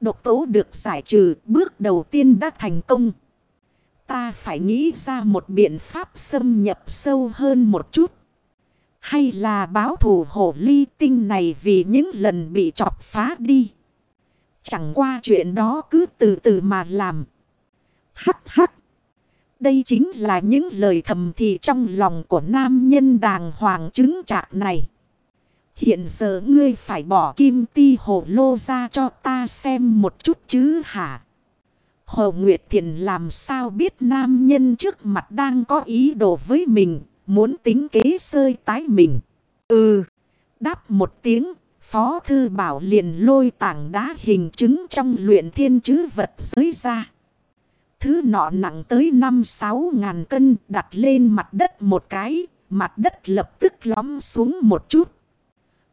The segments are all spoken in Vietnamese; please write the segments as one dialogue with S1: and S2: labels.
S1: Độc tố được giải trừ, bước đầu tiên đã thành công. Ta phải nghĩ ra một biện pháp xâm nhập sâu hơn một chút. Hay là báo thủ hổ ly tinh này vì những lần bị chọc phá đi. Chẳng qua chuyện đó cứ từ từ mà làm. Hắc hắc. Đây chính là những lời thầm thì trong lòng của nam nhân đàng hoàng chứng trạng này. Hiện giờ ngươi phải bỏ kim ti hồ lô ra cho ta xem một chút chứ hả? Hồ Nguyệt Thiền làm sao biết nam nhân trước mặt đang có ý đồ với mình, muốn tính kế sơi tái mình. Ừ, đáp một tiếng, Phó Thư Bảo liền lôi tảng đá hình chứng trong luyện thiên chứ vật giới ra. Thứ nọ nặng tới 5-6 ngàn cân đặt lên mặt đất một cái, mặt đất lập tức lõm xuống một chút.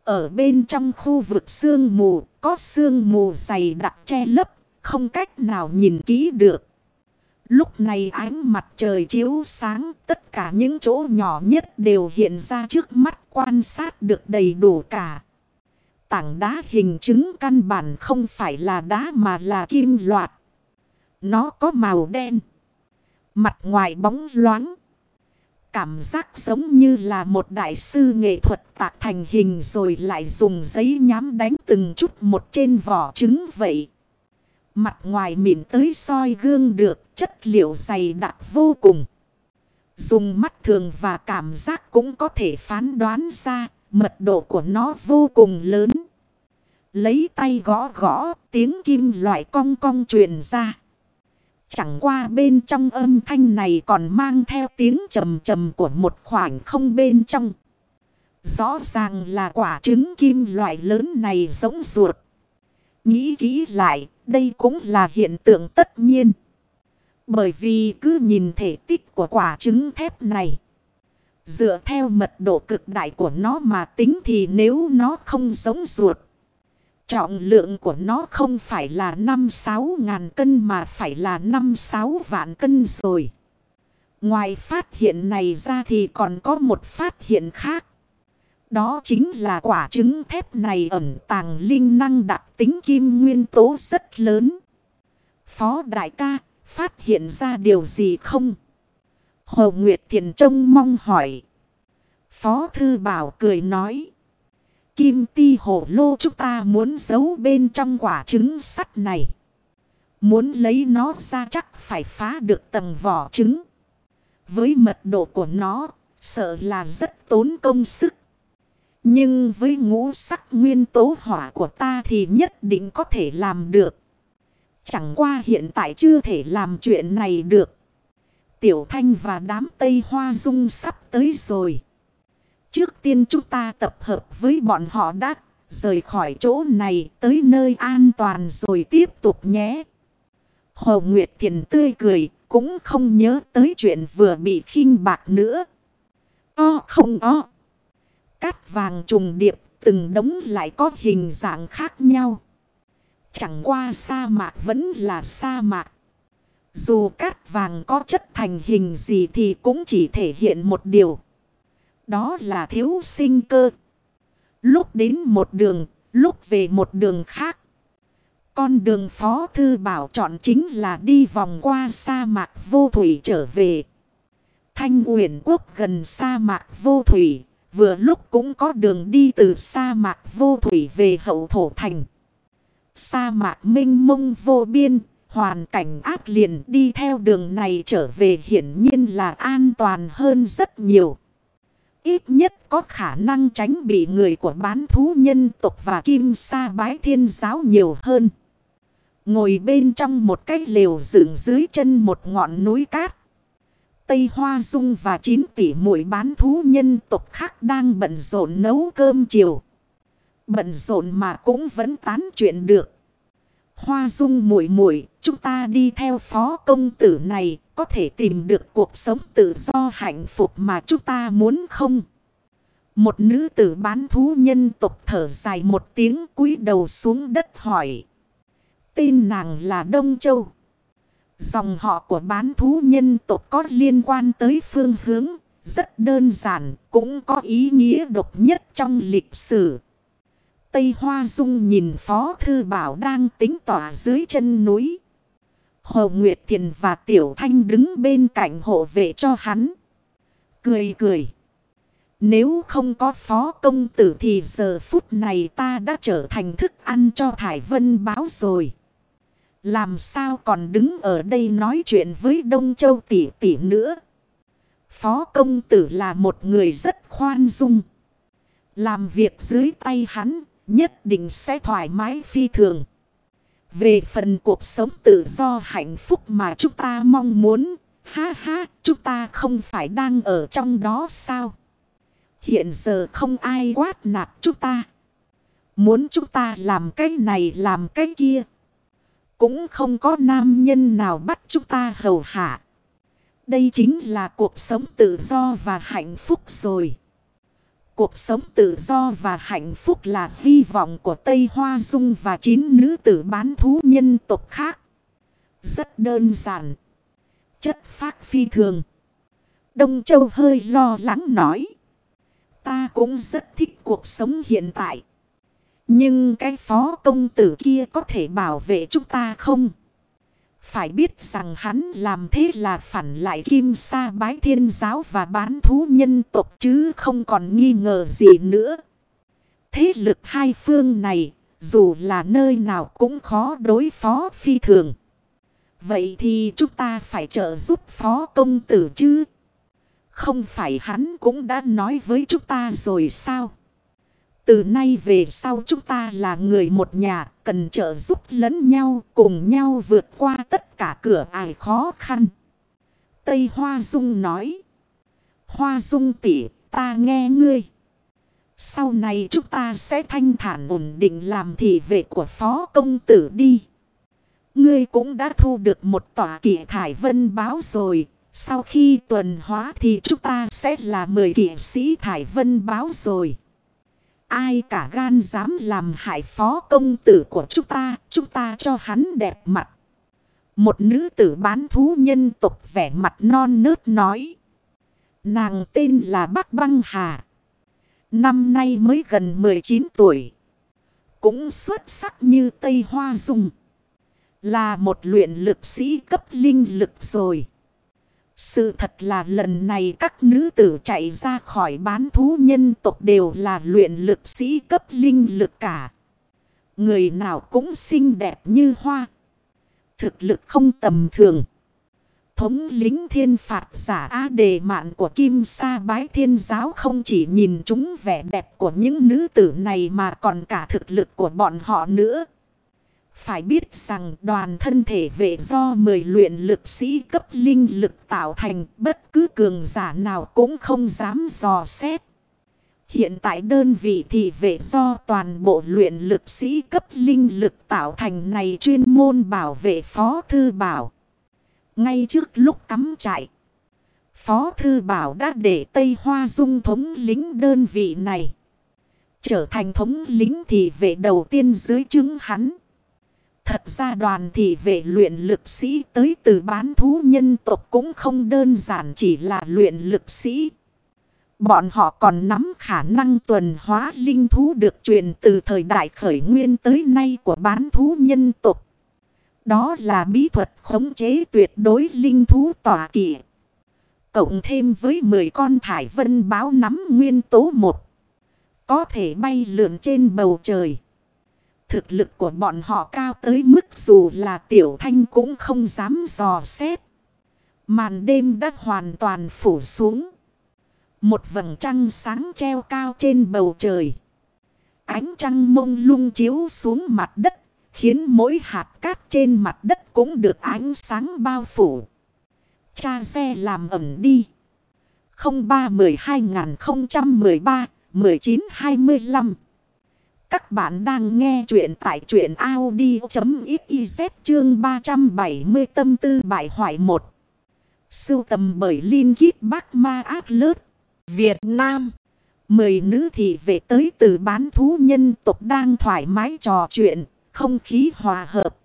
S1: Ở bên trong khu vực sương mù, có sương mù dày đặc che lấp, không cách nào nhìn kỹ được. Lúc này ánh mặt trời chiếu sáng, tất cả những chỗ nhỏ nhất đều hiện ra trước mắt quan sát được đầy đủ cả. Tảng đá hình chứng căn bản không phải là đá mà là kim loạt. Nó có màu đen. Mặt ngoài bóng loáng. Cảm giác giống như là một đại sư nghệ thuật tạc thành hình rồi lại dùng giấy nhám đánh từng chút một trên vỏ trứng vậy. Mặt ngoài mịn tới soi gương được, chất liệu dày đặc vô cùng. Dùng mắt thường và cảm giác cũng có thể phán đoán ra, mật độ của nó vô cùng lớn. Lấy tay gõ gõ, tiếng kim loại cong cong truyền ra. Chẳng qua bên trong âm thanh này còn mang theo tiếng trầm trầm của một khoảng không bên trong. Rõ ràng là quả trứng kim loại lớn này giống ruột. Nghĩ kỹ lại, đây cũng là hiện tượng tất nhiên. Bởi vì cứ nhìn thể tích của quả trứng thép này. Dựa theo mật độ cực đại của nó mà tính thì nếu nó không giống ruột. Trọng lượng của nó không phải là 5-6 ngàn cân mà phải là 5-6 vạn cân rồi. Ngoài phát hiện này ra thì còn có một phát hiện khác. Đó chính là quả trứng thép này ẩn tàng linh năng đặc tính kim nguyên tố rất lớn. Phó đại ca, phát hiện ra điều gì không? Hồ Nguyệt Thiền Trông mong hỏi. Phó Thư Bảo cười nói. Kim ti hổ lô chúng ta muốn giấu bên trong quả trứng sắt này. Muốn lấy nó ra chắc phải phá được tầng vỏ trứng. Với mật độ của nó, sợ là rất tốn công sức. Nhưng với ngũ sắc nguyên tố hỏa của ta thì nhất định có thể làm được. Chẳng qua hiện tại chưa thể làm chuyện này được. Tiểu Thanh và đám Tây Hoa Dung sắp tới rồi. Trước tiên chúng ta tập hợp với bọn họ đã rời khỏi chỗ này, tới nơi an toàn rồi tiếp tục nhé. Hồ Nguyệt Thiền tươi cười, cũng không nhớ tới chuyện vừa bị khinh bạc nữa. O không o. Cát vàng trùng điệp từng đống lại có hình dạng khác nhau. Chẳng qua sa mạc vẫn là sa mạc. Dù cát vàng có chất thành hình gì thì cũng chỉ thể hiện một điều. Đó là thiếu sinh cơ. Lúc đến một đường, lúc về một đường khác. Con đường Phó Thư Bảo chọn chính là đi vòng qua sa mạc vô thủy trở về. Thanh Uyển Quốc gần sa mạc vô thủy, vừa lúc cũng có đường đi từ sa mạc vô thủy về hậu thổ thành. Sa mạc minh mông vô biên, hoàn cảnh ác liền đi theo đường này trở về hiển nhiên là an toàn hơn rất nhiều. Ít nhất có khả năng tránh bị người của bán thú nhân tộc và kim sa bái thiên giáo nhiều hơn. Ngồi bên trong một cái lều dựng dưới chân một ngọn núi cát. Tây Hoa Dung và 9 tỷ muội bán thú nhân tộc khác đang bận rộn nấu cơm chiều. Bận rộn mà cũng vẫn tán chuyện được. Hoa Dung muội muội, chúng ta đi theo phó công tử này, có thể tìm được cuộc sống tự do hạnh phúc mà chúng ta muốn không? Một nữ tử bán thú nhân tộc thở dài một tiếng cúi đầu xuống đất hỏi. Tên nàng là Đông Châu. Dòng họ của bán thú nhân tộc có liên quan tới phương hướng, rất đơn giản, cũng có ý nghĩa độc nhất trong lịch sử. Tây Hoa Dung nhìn Phó Thư Bảo đang tính tỏa dưới chân núi. Hồ Nguyệt Thiền và Tiểu Thanh đứng bên cạnh hộ vệ cho hắn. Cười cười. Nếu không có phó công tử thì giờ phút này ta đã trở thành thức ăn cho Thải Vân báo rồi. Làm sao còn đứng ở đây nói chuyện với Đông Châu tỷ tỷ nữa. Phó công tử là một người rất khoan dung. Làm việc dưới tay hắn nhất định sẽ thoải mái phi thường. Về phần cuộc sống tự do hạnh phúc mà chúng ta mong muốn. Ha ha, chúng ta không phải đang ở trong đó sao? Hiện giờ không ai quát nạt chúng ta. Muốn chúng ta làm cái này làm cái kia. Cũng không có nam nhân nào bắt chúng ta hầu hạ. Đây chính là cuộc sống tự do và hạnh phúc rồi. Cuộc sống tự do và hạnh phúc là hy vọng của Tây Hoa Dung và chín nữ tử bán thú nhân tộc khác. Rất đơn giản. Chất phác phi thường. Đông Châu hơi lo lắng nói. Ta cũng rất thích cuộc sống hiện tại. Nhưng cái phó công tử kia có thể bảo vệ chúng ta không? Phải biết rằng hắn làm thế là phản lại kim sa bái thiên giáo và bán thú nhân tộc chứ không còn nghi ngờ gì nữa. Thế lực hai phương này, dù là nơi nào cũng khó đối phó phi thường. Vậy thì chúng ta phải trợ giúp phó công tử chứ? Không phải hắn cũng đã nói với chúng ta rồi sao? Từ nay về sau chúng ta là người một nhà, cần trợ giúp lẫn nhau, cùng nhau vượt qua tất cả cửa ải khó khăn. Tây Hoa Dung nói. Hoa Dung tỷ ta nghe ngươi. Sau này chúng ta sẽ thanh thản ổn định làm thị vệ của phó công tử đi. Ngươi cũng đã thu được một tòa kỷ thải vân báo rồi. Sau khi tuần hóa thì chúng ta sẽ là 10 kỷ sĩ thải vân báo rồi. Ai cả gan dám làm hại phó công tử của chúng ta, chúng ta cho hắn đẹp mặt. Một nữ tử bán thú nhân tục vẻ mặt non nớt nói. Nàng tên là Bắc Băng Hà. Năm nay mới gần 19 tuổi. Cũng xuất sắc như Tây Hoa Dung. Là một luyện lực sĩ cấp linh lực rồi. Sự thật là lần này các nữ tử chạy ra khỏi bán thú nhân tộc đều là luyện lực sĩ cấp linh lực cả. Người nào cũng xinh đẹp như hoa. Thực lực không tầm thường. Thống lính thiên phạt giả á đề mạn của Kim Sa Bái Thiên Giáo không chỉ nhìn chúng vẻ đẹp của những nữ tử này mà còn cả thực lực của bọn họ nữa. Phải biết rằng đoàn thân thể vệ do 10 luyện lực sĩ cấp linh lực tạo thành bất cứ cường giả nào cũng không dám dò xét. Hiện tại đơn vị thị vệ do toàn bộ luyện lực sĩ cấp linh lực tạo thành này chuyên môn bảo vệ Phó Thư Bảo. Ngay trước lúc cắm trại, Phó Thư Bảo đã để Tây Hoa Dung thống lính đơn vị này. Trở thành thống lính thị vệ đầu tiên dưới chứng hắn. Thật ra đoàn thị vệ luyện lực sĩ tới từ bán thú nhân tộc cũng không đơn giản chỉ là luyện lực sĩ. Bọn họ còn nắm khả năng tuần hóa linh thú được truyền từ thời đại khởi nguyên tới nay của bán thú nhân tộc. Đó là bí thuật khống chế tuyệt đối linh thú tỏa kỵ. Cộng thêm với 10 con thải vân báo nắm nguyên tố một. Có thể bay lượn trên bầu trời. Thực lực của bọn họ cao tới mức dù là tiểu thanh cũng không dám dò xét. Màn đêm đã hoàn toàn phủ xuống. Một vầng trăng sáng treo cao trên bầu trời. Ánh trăng mông lung chiếu xuống mặt đất. Khiến mỗi hạt cát trên mặt đất cũng được ánh sáng bao phủ. Cha xe làm ẩm đi. 03 12 013 1925 các bạn đang nghe chuyện tại chuyện Audi.xyz chương 370 tâm tư bại hoại một. Sưu tầm bởi Linh Kít Bắc Ma ác Lớt. Việt Nam. Mười nữ thị về tới từ bán thú nhân tộc đang thoải mái trò chuyện, không khí hòa hợp.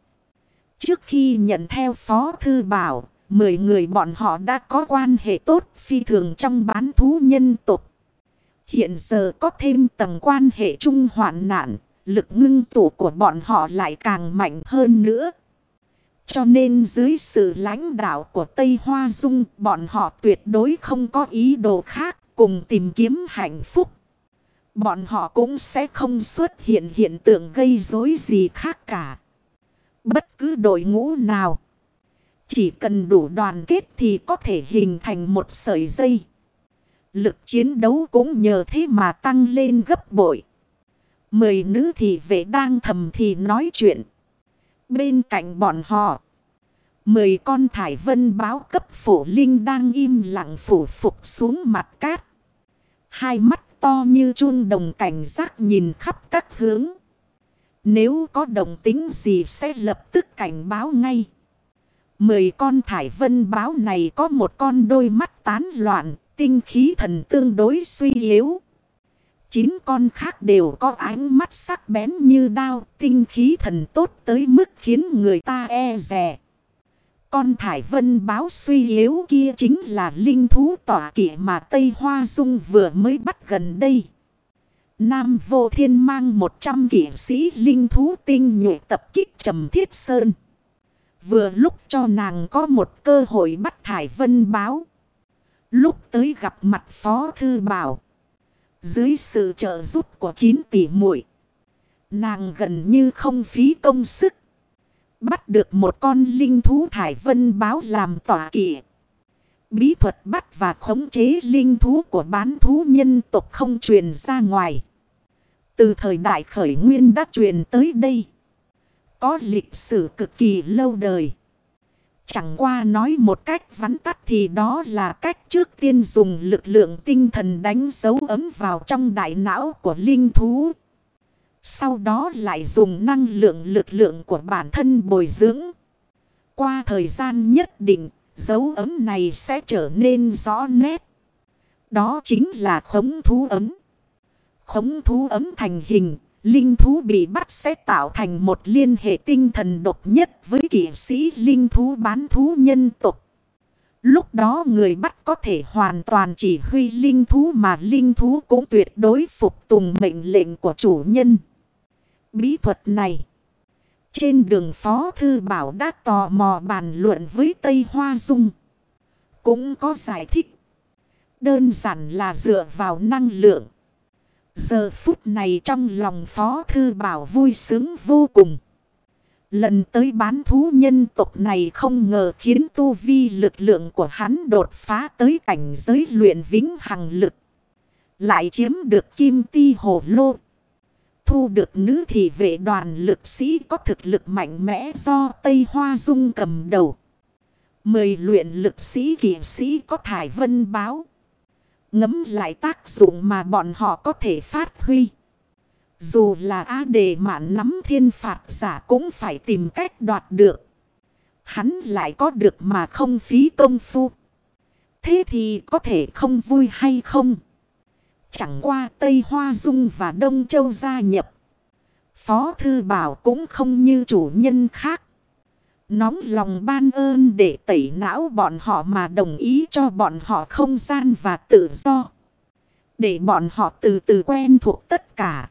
S1: Trước khi nhận theo Phó Thư Bảo, mười người bọn họ đã có quan hệ tốt phi thường trong bán thú nhân tộc. Hiện giờ có thêm tầng quan hệ chung hoạn nạn, lực ngưng tụ của bọn họ lại càng mạnh hơn nữa. Cho nên dưới sự lãnh đạo của Tây Hoa Dung, bọn họ tuyệt đối không có ý đồ khác cùng tìm kiếm hạnh phúc. Bọn họ cũng sẽ không xuất hiện hiện tượng gây rối gì khác cả. Bất cứ đội ngũ nào. Chỉ cần đủ đoàn kết thì có thể hình thành một sợi dây. Lực chiến đấu cũng nhờ thế mà tăng lên gấp bội. Mười nữ thị vệ đang thầm thì nói chuyện. Bên cạnh bọn họ. Mười con thải vân báo cấp phổ linh đang im lặng phủ phục xuống mặt cát. Hai mắt to như chuông đồng cảnh giác nhìn khắp các hướng. Nếu có đồng tính gì sẽ lập tức cảnh báo ngay. Mười con thải vân báo này có một con đôi mắt tán loạn, tinh khí thần tương đối suy yếu. Chín con khác đều có ánh mắt sắc bén như đao, tinh khí thần tốt tới mức khiến người ta e rè. Con thải vân báo suy yếu kia chính là linh thú tỏa kỵ mà Tây Hoa Dung vừa mới bắt gần đây. Nam vô thiên mang 100 kỷ sĩ linh thú tinh nhuệ tập kích trầm thiết sơn. Vừa lúc cho nàng có một cơ hội bắt thải vân báo. Lúc tới gặp mặt phó thư bảo. Dưới sự trợ giúp của 9 tỷ muội, Nàng gần như không phí công sức. Bắt được một con linh thú thải vân báo làm tỏa kỵ. Bí thuật bắt và khống chế linh thú của bán thú nhân tộc không truyền ra ngoài. Từ thời đại khởi nguyên đã truyền tới đây. Có lịch sử cực kỳ lâu đời. Chẳng qua nói một cách vắn tắt thì đó là cách trước tiên dùng lực lượng tinh thần đánh dấu ấm vào trong đại não của linh thú. Sau đó lại dùng năng lượng lực lượng của bản thân bồi dưỡng. Qua thời gian nhất định, dấu ấm này sẽ trở nên rõ nét. Đó chính là khống thú ấm. Khống thú ấm thành hình, linh thú bị bắt sẽ tạo thành một liên hệ tinh thần độc nhất với kỷ sĩ linh thú bán thú nhân tục. Lúc đó người bắt có thể hoàn toàn chỉ huy linh thú mà linh thú cũng tuyệt đối phục tùng mệnh lệnh của chủ nhân. Bí thuật này. Trên đường Phó Thư Bảo đã tò mò bàn luận với Tây Hoa Dung. Cũng có giải thích. Đơn giản là dựa vào năng lượng. Giờ phút này trong lòng Phó Thư Bảo vui sướng vô cùng. Lần tới bán thú nhân tộc này không ngờ khiến tu vi lực lượng của hắn đột phá tới cảnh giới luyện vĩnh hằng lực. Lại chiếm được kim ti hồ lô. Thu được nữ thị vệ đoàn lực sĩ có thực lực mạnh mẽ do Tây Hoa Dung cầm đầu. Mười luyện lực sĩ kỷ sĩ có thải vân báo. Ngấm lại tác dụng mà bọn họ có thể phát huy. Dù là á đề mạn nắm thiên phạt giả cũng phải tìm cách đoạt được. Hắn lại có được mà không phí công phu. Thế thì có thể không vui hay không? Chẳng qua Tây Hoa Dung và Đông Châu gia nhập. Phó Thư Bảo cũng không như chủ nhân khác. Nóng lòng ban ơn để tẩy não bọn họ mà đồng ý cho bọn họ không gian và tự do. Để bọn họ từ từ quen thuộc tất cả.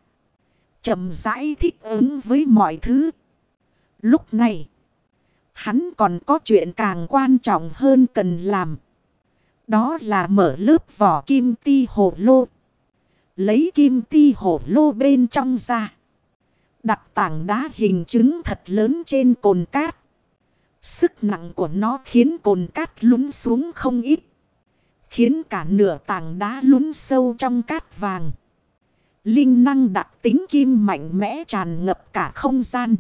S1: chậm rãi thích ứng với mọi thứ. Lúc này, hắn còn có chuyện càng quan trọng hơn cần làm. Đó là mở lớp vỏ kim ti hồ lô. Lấy kim ti hổ lô bên trong ra. Đặt tảng đá hình chứng thật lớn trên cồn cát. Sức nặng của nó khiến cồn cát lún xuống không ít. Khiến cả nửa tảng đá lún sâu trong cát vàng. Linh năng đặc tính kim mạnh mẽ tràn ngập cả không gian.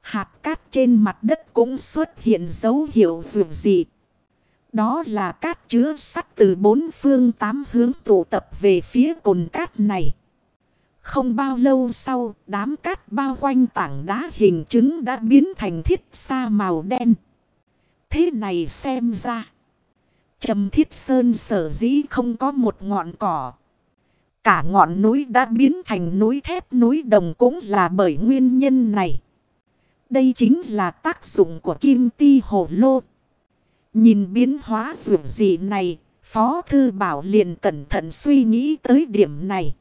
S1: Hạt cát trên mặt đất cũng xuất hiện dấu hiệu vượt dị. Đó là cát chứa sắt từ bốn phương tám hướng tụ tập về phía cồn cát này. Không bao lâu sau, đám cát bao quanh tảng đá hình trứng đã biến thành thiết sa màu đen. Thế này xem ra. Trầm thiết sơn sở dĩ không có một ngọn cỏ. Cả ngọn núi đã biến thành núi thép núi đồng cũng là bởi nguyên nhân này. Đây chính là tác dụng của kim ti hồ lô. Nhìn biến hóa dù dị này, Phó Thư Bảo liền cẩn thận suy nghĩ tới điểm này.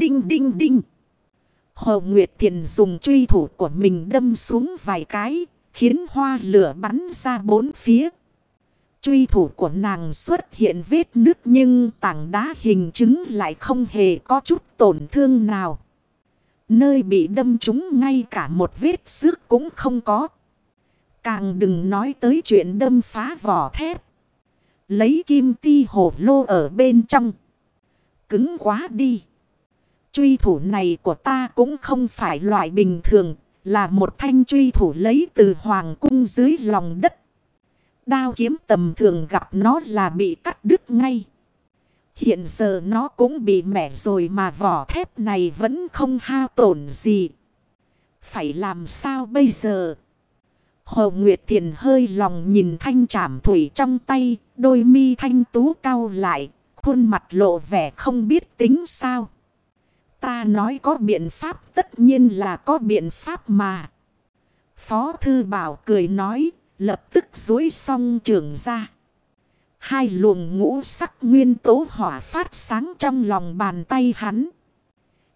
S1: Đinh đinh đinh. Hồ Nguyệt Thiền dùng truy thủ của mình đâm xuống vài cái, khiến hoa lửa bắn ra bốn phía. Truy thủ của nàng xuất hiện vết nứt nhưng tảng đá hình chứng lại không hề có chút tổn thương nào. Nơi bị đâm trúng ngay cả một vết xước cũng không có. Càng đừng nói tới chuyện đâm phá vỏ thép. Lấy kim ti hổ lô ở bên trong. Cứng quá đi. Truy thủ này của ta cũng không phải loại bình thường. Là một thanh truy thủ lấy từ hoàng cung dưới lòng đất. Đao kiếm tầm thường gặp nó là bị cắt đứt ngay. Hiện giờ nó cũng bị mẻ rồi mà vỏ thép này vẫn không hao tổn gì. Phải làm sao bây giờ? Hồ Nguyệt Thiền hơi lòng nhìn thanh trảm thủy trong tay, đôi mi thanh tú cao lại, khuôn mặt lộ vẻ không biết tính sao. Ta nói có biện pháp tất nhiên là có biện pháp mà. Phó Thư Bảo cười nói, lập tức dối xong trường ra. Hai luồng ngũ sắc nguyên tố hỏa phát sáng trong lòng bàn tay hắn.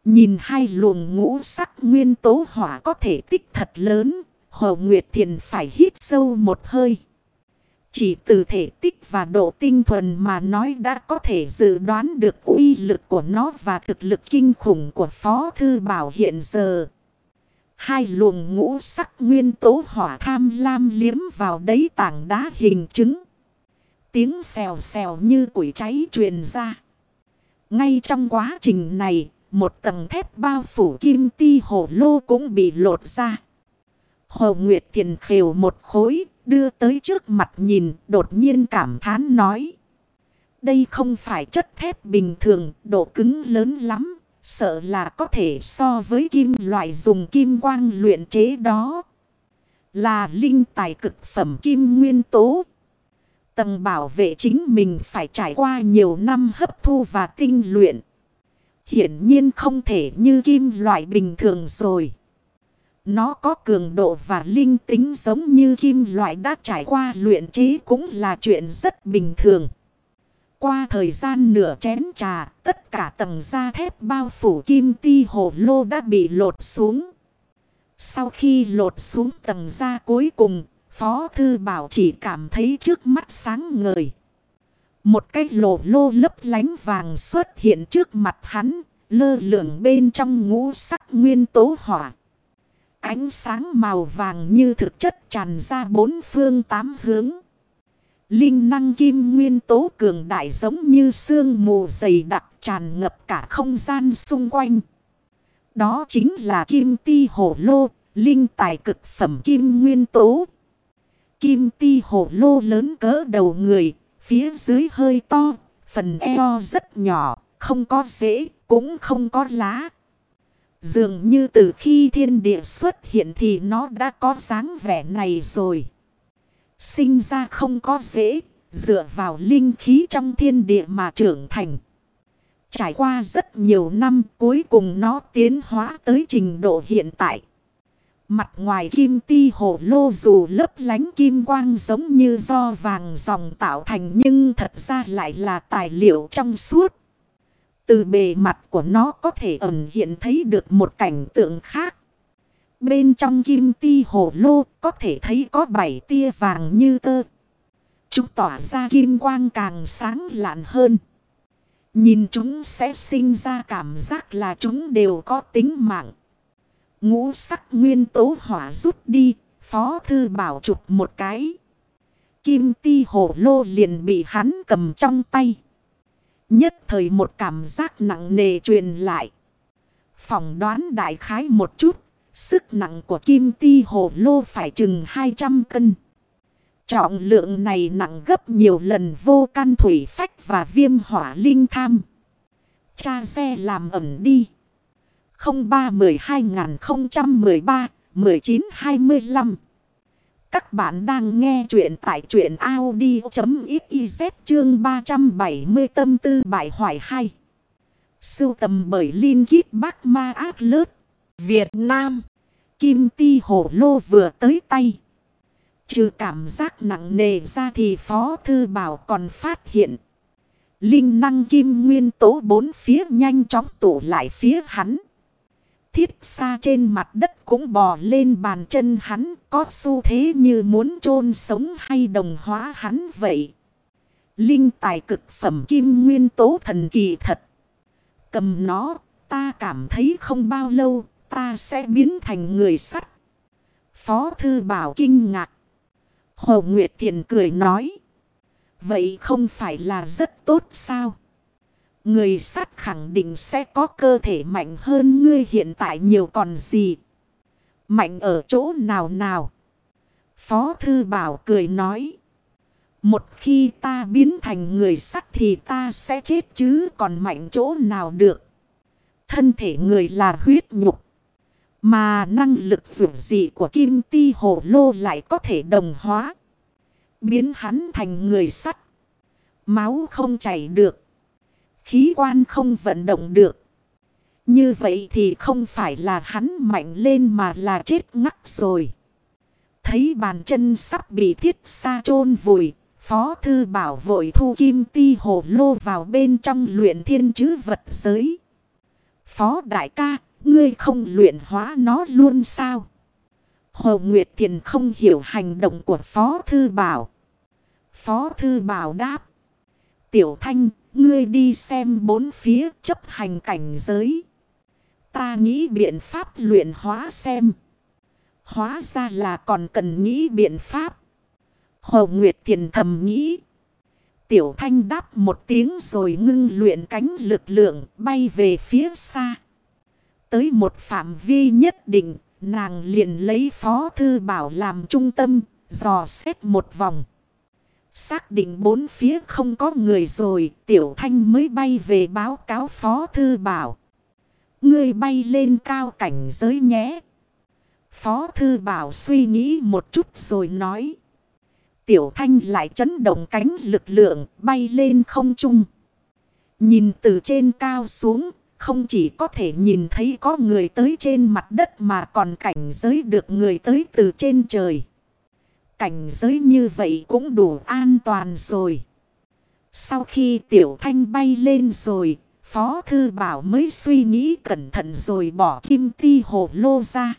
S1: Nhìn hai luồng ngũ sắc nguyên tố hỏa có thể tích thật lớn, Hồ Nguyệt Thiền phải hít sâu một hơi. Chỉ từ thể tích và độ tinh thuần mà nói đã có thể dự đoán được uy lực của nó và thực lực kinh khủng của Phó Thư Bảo hiện giờ. Hai luồng ngũ sắc nguyên tố hỏa tham lam liếm vào đấy tảng đá hình chứng. Tiếng xèo xèo như củi cháy truyền ra. Ngay trong quá trình này, một tầng thép bao phủ kim ti hổ lô cũng bị lột ra. Hồ Nguyệt Thiền khều một khối, đưa tới trước mặt nhìn, đột nhiên cảm thán nói. Đây không phải chất thép bình thường, độ cứng lớn lắm, sợ là có thể so với kim loại dùng kim quang luyện chế đó. Là linh tài cực phẩm kim nguyên tố. Tầng bảo vệ chính mình phải trải qua nhiều năm hấp thu và tinh luyện. Hiển nhiên không thể như kim loại bình thường rồi. Nó có cường độ và linh tính giống như kim loại đã trải qua luyện chế cũng là chuyện rất bình thường. Qua thời gian nửa chén trà, tất cả tầng da thép bao phủ kim ti hồ lô đã bị lột xuống. Sau khi lột xuống tầng da cuối cùng, Phó Thư Bảo chỉ cảm thấy trước mắt sáng ngời. Một cái lỗ lô lấp lánh vàng xuất hiện trước mặt hắn, lơ lượng bên trong ngũ sắc nguyên tố hỏa. Ánh sáng màu vàng như thực chất tràn ra bốn phương tám hướng. Linh năng kim nguyên tố cường đại giống như sương mù dày đặc tràn ngập cả không gian xung quanh. Đó chính là kim ti hổ lô, linh tài cực phẩm kim nguyên tố. Kim ti hổ lô lớn cỡ đầu người, phía dưới hơi to, phần eo rất nhỏ, không có rễ, cũng không có lá. Dường như từ khi thiên địa xuất hiện thì nó đã có dáng vẻ này rồi. Sinh ra không có dễ, dựa vào linh khí trong thiên địa mà trưởng thành. Trải qua rất nhiều năm cuối cùng nó tiến hóa tới trình độ hiện tại. Mặt ngoài kim ti hổ lô dù lấp lánh kim quang giống như do vàng dòng tạo thành nhưng thật ra lại là tài liệu trong suốt. Từ bề mặt của nó có thể ẩn hiện thấy được một cảnh tượng khác. Bên trong kim ti hồ lô có thể thấy có bảy tia vàng như tơ. Chúng tỏa ra kim quang càng sáng lạn hơn. Nhìn chúng sẽ sinh ra cảm giác là chúng đều có tính mạng. Ngũ sắc nguyên tố hỏa rút đi, phó thư bảo chụp một cái. Kim ti hổ lô liền bị hắn cầm trong tay. Nhất thời một cảm giác nặng nề truyền lại. Phỏng đoán đại khái một chút, sức nặng của kim ti hồ lô phải chừng 200 cân. Trọng lượng này nặng gấp nhiều lần vô can thủy phách và viêm hỏa linh tham. Cha xe làm ẩm đi. 03-12-013-1925 các bạn đang nghe chuyện tại chuyện Audi.xyz chương 370 tâm tư bài hoài 2. Sưu tầm bởi Linh Kít Bác Ma Ác Lớt. Việt Nam. Kim Ti Hổ Lô vừa tới tay. Trừ cảm giác nặng nề ra thì Phó Thư Bảo còn phát hiện. Linh năng kim nguyên tố bốn phía nhanh chóng tụ lại phía hắn. Thiết xa trên mặt đất cũng bò lên bàn chân hắn có xu thế như muốn chôn sống hay đồng hóa hắn vậy. Linh tài cực phẩm kim nguyên tố thần kỳ thật. Cầm nó, ta cảm thấy không bao lâu, ta sẽ biến thành người sắt. Phó thư bảo kinh ngạc. Hồ Nguyệt Thiền cười nói. Vậy không phải là rất tốt sao? Người sắt khẳng định sẽ có cơ thể mạnh hơn ngươi hiện tại nhiều còn gì. Mạnh ở chỗ nào nào? Phó Thư Bảo cười nói. Một khi ta biến thành người sắt thì ta sẽ chết chứ còn mạnh chỗ nào được. Thân thể người là huyết nhục. Mà năng lực dù dị của kim ti hồ lô lại có thể đồng hóa. Biến hắn thành người sắt. Máu không chảy được. Khí quan không vận động được. Như vậy thì không phải là hắn mạnh lên mà là chết ngắt rồi. Thấy bàn chân sắp bị thiết xa chôn vùi. Phó thư bảo vội thu kim ti hồ lô vào bên trong luyện thiên chứ vật giới. Phó đại ca, ngươi không luyện hóa nó luôn sao? Hồ Nguyệt Thiền không hiểu hành động của Phó Thư Bảo. Phó Thư Bảo đáp. Tiểu Thanh, ngươi đi xem bốn phía chấp hành cảnh giới. Ta nghĩ biện pháp luyện hóa xem. Hóa ra là còn cần nghĩ biện pháp. Hồ Nguyệt Thiền thầm nghĩ. Tiểu Thanh đáp một tiếng rồi ngưng luyện cánh lực lượng bay về phía xa. Tới một phạm vi nhất định, nàng liền lấy Phó Thư Bảo làm trung tâm, dò xét một vòng. Xác định bốn phía không có người rồi, Tiểu Thanh mới bay về báo cáo Phó Thư Bảo. Ngươi bay lên cao cảnh giới nhé. Phó Thư Bảo suy nghĩ một chút rồi nói. Tiểu Thanh lại chấn động cánh lực lượng bay lên không trung. Nhìn từ trên cao xuống, không chỉ có thể nhìn thấy có người tới trên mặt đất mà còn cảnh giới được người tới từ trên trời. Cảnh giới như vậy cũng đủ an toàn rồi. Sau khi Tiểu Thanh bay lên rồi, Phó Thư Bảo mới suy nghĩ cẩn thận rồi bỏ kim ti hồ lô ra.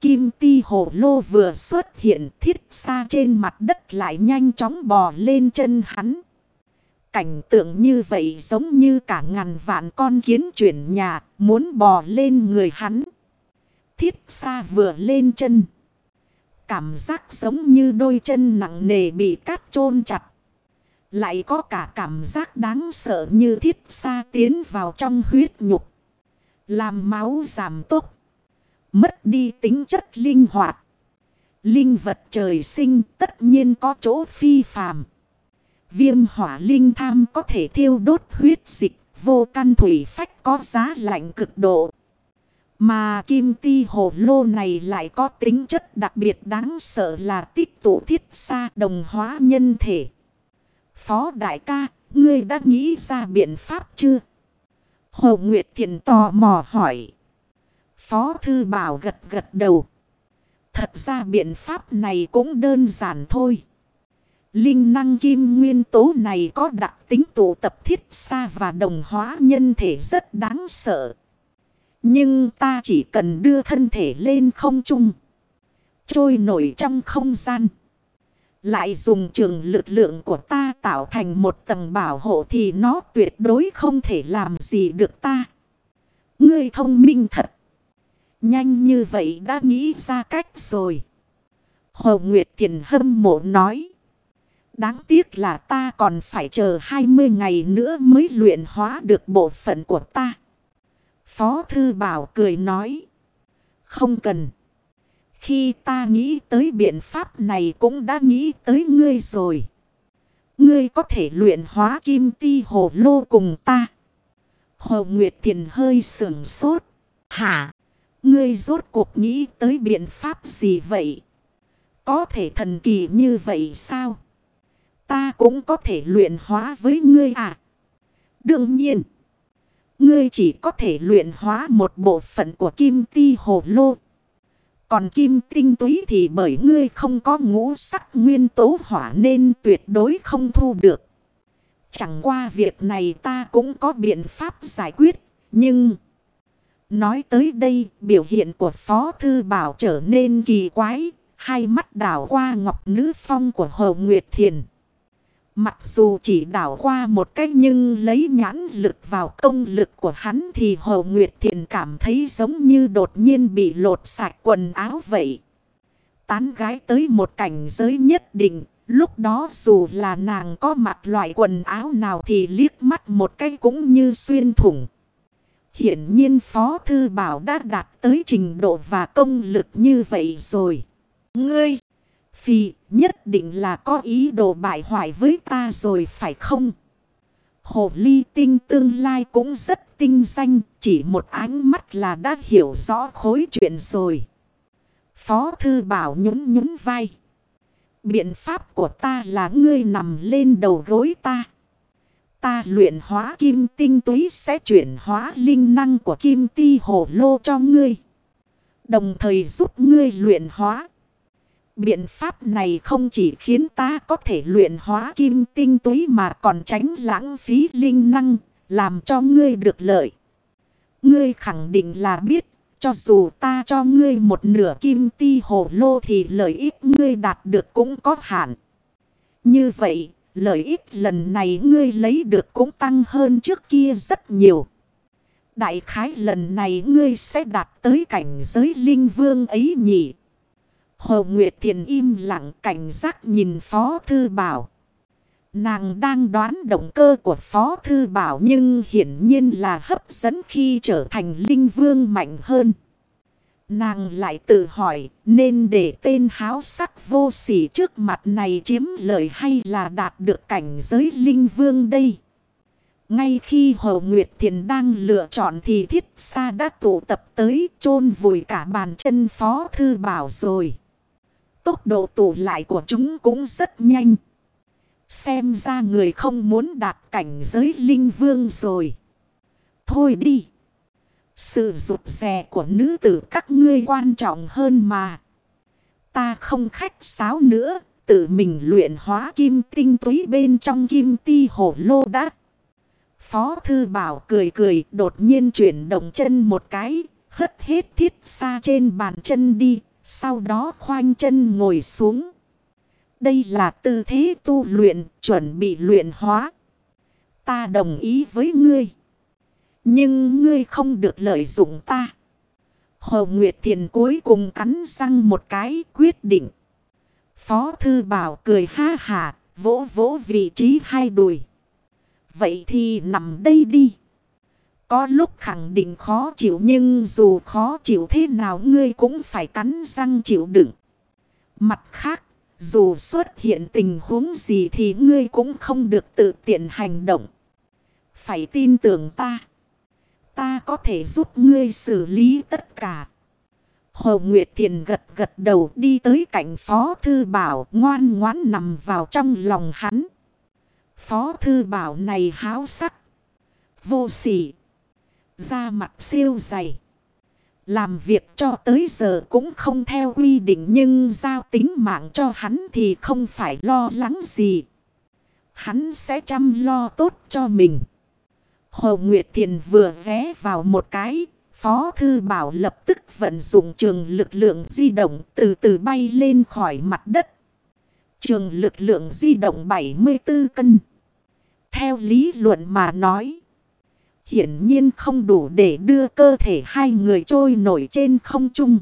S1: Kim ti hồ lô vừa xuất hiện thiết xa trên mặt đất lại nhanh chóng bò lên chân hắn. Cảnh tượng như vậy giống như cả ngàn vạn con kiến chuyển nhà muốn bò lên người hắn. Thiết xa vừa lên chân. Cảm giác giống như đôi chân nặng nề bị cát chôn chặt. Lại có cả cảm giác đáng sợ như thiết xa tiến vào trong huyết nhục. Làm máu giảm tốc. Mất đi tính chất linh hoạt. Linh vật trời sinh tất nhiên có chỗ phi phàm. Viêm hỏa linh tham có thể thiêu đốt huyết dịch. Vô căn thủy phách có giá lạnh cực độ. Mà kim ti hồ lô này lại có tính chất đặc biệt đáng sợ là tích tụ thiết xa đồng hóa nhân thể. Phó đại ca, ngươi đã nghĩ ra biện pháp chưa? Hồ Nguyệt Thiện tò mò hỏi. Phó Thư Bảo gật gật đầu. Thật ra biện pháp này cũng đơn giản thôi. Linh năng kim nguyên tố này có đặc tính tụ tập thiết xa và đồng hóa nhân thể rất đáng sợ. Nhưng ta chỉ cần đưa thân thể lên không trung. Trôi nổi trong không gian. Lại dùng trường lực lượng của ta tạo thành một tầng bảo hộ thì nó tuyệt đối không thể làm gì được ta. Ngươi thông minh thật. Nhanh như vậy đã nghĩ ra cách rồi. Hồ Nguyệt Thiền hâm mộ nói. Đáng tiếc là ta còn phải chờ 20 ngày nữa mới luyện hóa được bộ phận của ta. Phó Thư Bảo cười nói. Không cần. Khi ta nghĩ tới biện pháp này cũng đã nghĩ tới ngươi rồi. Ngươi có thể luyện hóa kim ti hồ lô cùng ta. Hồ Nguyệt Thiền hơi sưởng sốt. Hả? Ngươi rốt cuộc nghĩ tới biện pháp gì vậy? Có thể thần kỳ như vậy sao? Ta cũng có thể luyện hóa với ngươi à? Đương nhiên. Ngươi chỉ có thể luyện hóa một bộ phận của kim ti hồ lô. Còn kim tinh túy thì bởi ngươi không có ngũ sắc nguyên tố hỏa nên tuyệt đối không thu được. Chẳng qua việc này ta cũng có biện pháp giải quyết. Nhưng Nói tới đây, biểu hiện của Phó Thư Bảo trở nên kỳ quái, hai mắt đảo qua ngọc nữ phong của Hồ Nguyệt Thiền. Mặc dù chỉ đảo qua một cách nhưng lấy nhãn lực vào công lực của hắn thì Hồ Nguyệt thiện cảm thấy giống như đột nhiên bị lột sạch quần áo vậy. Tán gái tới một cảnh giới nhất định, lúc đó dù là nàng có mặc loại quần áo nào thì liếc mắt một cái cũng như xuyên thủng. Hiển nhiên Phó Thư Bảo đã đạt tới trình độ và công lực như vậy rồi. Ngươi, Phi, nhất định là có ý đồ bại hoại với ta rồi phải không? Hồ ly tinh tương lai cũng rất tinh danh, chỉ một ánh mắt là đã hiểu rõ khối chuyện rồi. Phó Thư Bảo nhún nhún vai. Biện pháp của ta là ngươi nằm lên đầu gối ta. Ta luyện hóa kim tinh túy sẽ chuyển hóa linh năng của kim ti hồ lô cho ngươi. Đồng thời giúp ngươi luyện hóa. Biện pháp này không chỉ khiến ta có thể luyện hóa kim tinh túy mà còn tránh lãng phí linh năng, làm cho ngươi được lợi. Ngươi khẳng định là biết, cho dù ta cho ngươi một nửa kim ti hồ lô thì lợi ích ngươi đạt được cũng có hạn. Như vậy, lợi ích lần này ngươi lấy được cũng tăng hơn trước kia rất nhiều. Đại khái lần này ngươi sẽ đạt tới cảnh giới linh vương ấy nhỉ. Hồ Nguyệt Thiền im lặng cảnh giác nhìn Phó Thư Bảo. Nàng đang đoán động cơ của Phó Thư Bảo nhưng hiển nhiên là hấp dẫn khi trở thành linh vương mạnh hơn. Nàng lại tự hỏi nên để tên háo sắc vô sỉ trước mặt này chiếm lợi hay là đạt được cảnh giới linh vương đây. Ngay khi Hồ Nguyệt Thiền đang lựa chọn thì thiết xa đã tụ tập tới chôn vùi cả bàn chân Phó Thư Bảo rồi. Tốc độ tụ lại của chúng cũng rất nhanh. Xem ra người không muốn đạt cảnh giới linh vương rồi. Thôi đi. Sự rụt rè của nữ tử các ngươi quan trọng hơn mà. Ta không khách sáo nữa. Tự mình luyện hóa kim tinh túy bên trong kim ti hổ lô đã. Phó thư bảo cười cười, đột nhiên chuyển động chân một cái. Hất hết thiết xa trên bàn chân đi. Sau đó khoanh chân ngồi xuống. Đây là tư thế tu luyện, chuẩn bị luyện hóa. Ta đồng ý với ngươi. Nhưng ngươi không được lợi dụng ta. Hồ Nguyệt Thiền cuối cùng cắn răng một cái quyết định. Phó Thư Bảo cười ha hà, vỗ vỗ vị trí hai đùi. Vậy thì nằm đây đi. Có lúc khẳng định khó chịu nhưng dù khó chịu thế nào ngươi cũng phải cắn răng chịu đựng. Mặt khác, dù xuất hiện tình huống gì thì ngươi cũng không được tự tiện hành động. Phải tin tưởng ta. Ta có thể giúp ngươi xử lý tất cả. Hồ Nguyệt Thiền gật gật đầu đi tới cạnh Phó Thư Bảo ngoan ngoãn nằm vào trong lòng hắn. Phó Thư Bảo này háo sắc. Vô sỉ. Da mặt siêu dày. Làm việc cho tới giờ cũng không theo quy định nhưng giao tính mạng cho hắn thì không phải lo lắng gì. Hắn sẽ chăm lo tốt cho mình. Hồ Nguyệt Thiền vừa ghé vào một cái, Phó Thư Bảo lập tức vận dụng trường lực lượng di động từ từ bay lên khỏi mặt đất. Trường lực lượng di động 74 cân. Theo lý luận mà nói, hiển nhiên không đủ để đưa cơ thể hai người trôi nổi trên không trung.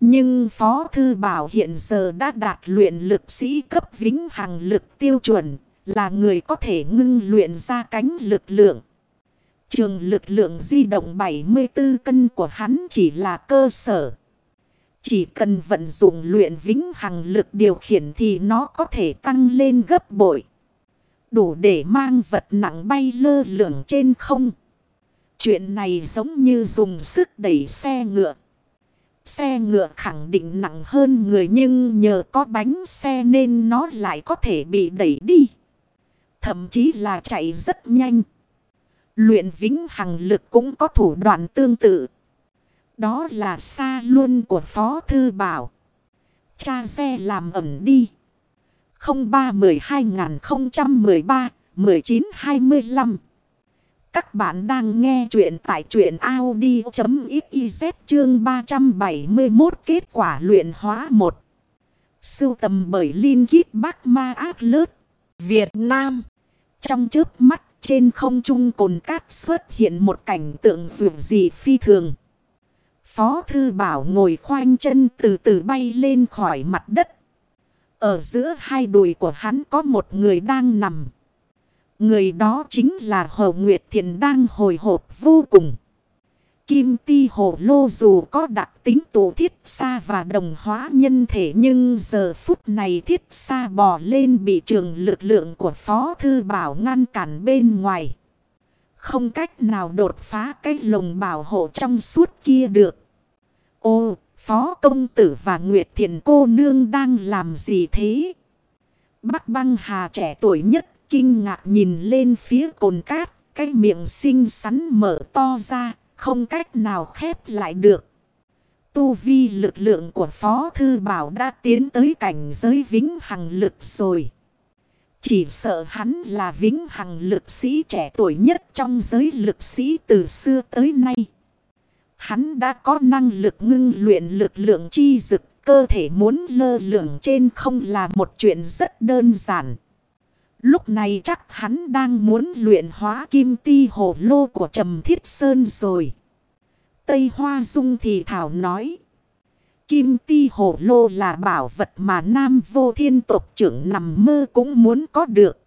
S1: Nhưng Phó Thư Bảo hiện giờ đã đạt luyện lực sĩ cấp vĩnh hằng lực tiêu chuẩn, là người có thể ngưng luyện ra cánh lực lượng. Trường lực lượng di động 74 cân của hắn chỉ là cơ sở. Chỉ cần vận dụng luyện vĩnh hằng lực điều khiển thì nó có thể tăng lên gấp bội. Đủ để mang vật nặng bay lơ lửng trên không. Chuyện này giống như dùng sức đẩy xe ngựa. Xe ngựa khẳng định nặng hơn người nhưng nhờ có bánh xe nên nó lại có thể bị đẩy đi. Thậm chí là chạy rất nhanh. Luyện vĩnh hằng lực cũng có thủ đoạn tương tự. Đó là xa luôn của Phó Thư Bảo. Cha xe làm ẩm đi. 03 12 2013 1925 Các bạn đang nghe chuyện tại chuyện Audi.xyz chương 371 kết quả luyện hóa 1. Sưu tầm bởi Linh Kít Bắc Ma Ác Lớt, Việt Nam. Trong trước mắt trên không trung cồn cát xuất hiện một cảnh tượng vượt dị phi thường. Phó Thư Bảo ngồi khoanh chân từ từ bay lên khỏi mặt đất. Ở giữa hai đùi của hắn có một người đang nằm. Người đó chính là Hồ Nguyệt Thiền đang hồi hộp vô cùng. Kim ti hồ lô dù có đặc tính tổ thiết xa và đồng hóa nhân thể nhưng giờ phút này thiết xa bò lên bị trường lực lượng của Phó Thư Bảo ngăn cản bên ngoài. Không cách nào đột phá cái lồng bảo hộ trong suốt kia được. Ô, Phó Công Tử và Nguyệt Thiền cô nương đang làm gì thế? Bắc băng hà trẻ tuổi nhất kinh ngạc nhìn lên phía cồn cát. Cái miệng xinh xắn mở to ra, không cách nào khép lại được. Tu vi lực lượng của Phó Thư Bảo đã tiến tới cảnh giới vĩnh hằng lực rồi. Chỉ sợ hắn là vĩnh hằng lực sĩ trẻ tuổi nhất trong giới lực sĩ từ xưa tới nay. Hắn đã có năng lực ngưng luyện lực lượng chi dực, cơ thể muốn lơ lửng trên không là một chuyện rất đơn giản. Lúc này chắc hắn đang muốn luyện hóa kim ti hồ lô của Trầm Thiết Sơn rồi. Tây Hoa Dung thì Thảo nói. Kim ti hồ lô là bảo vật mà Nam vô thiên tộc trưởng nằm mơ cũng muốn có được.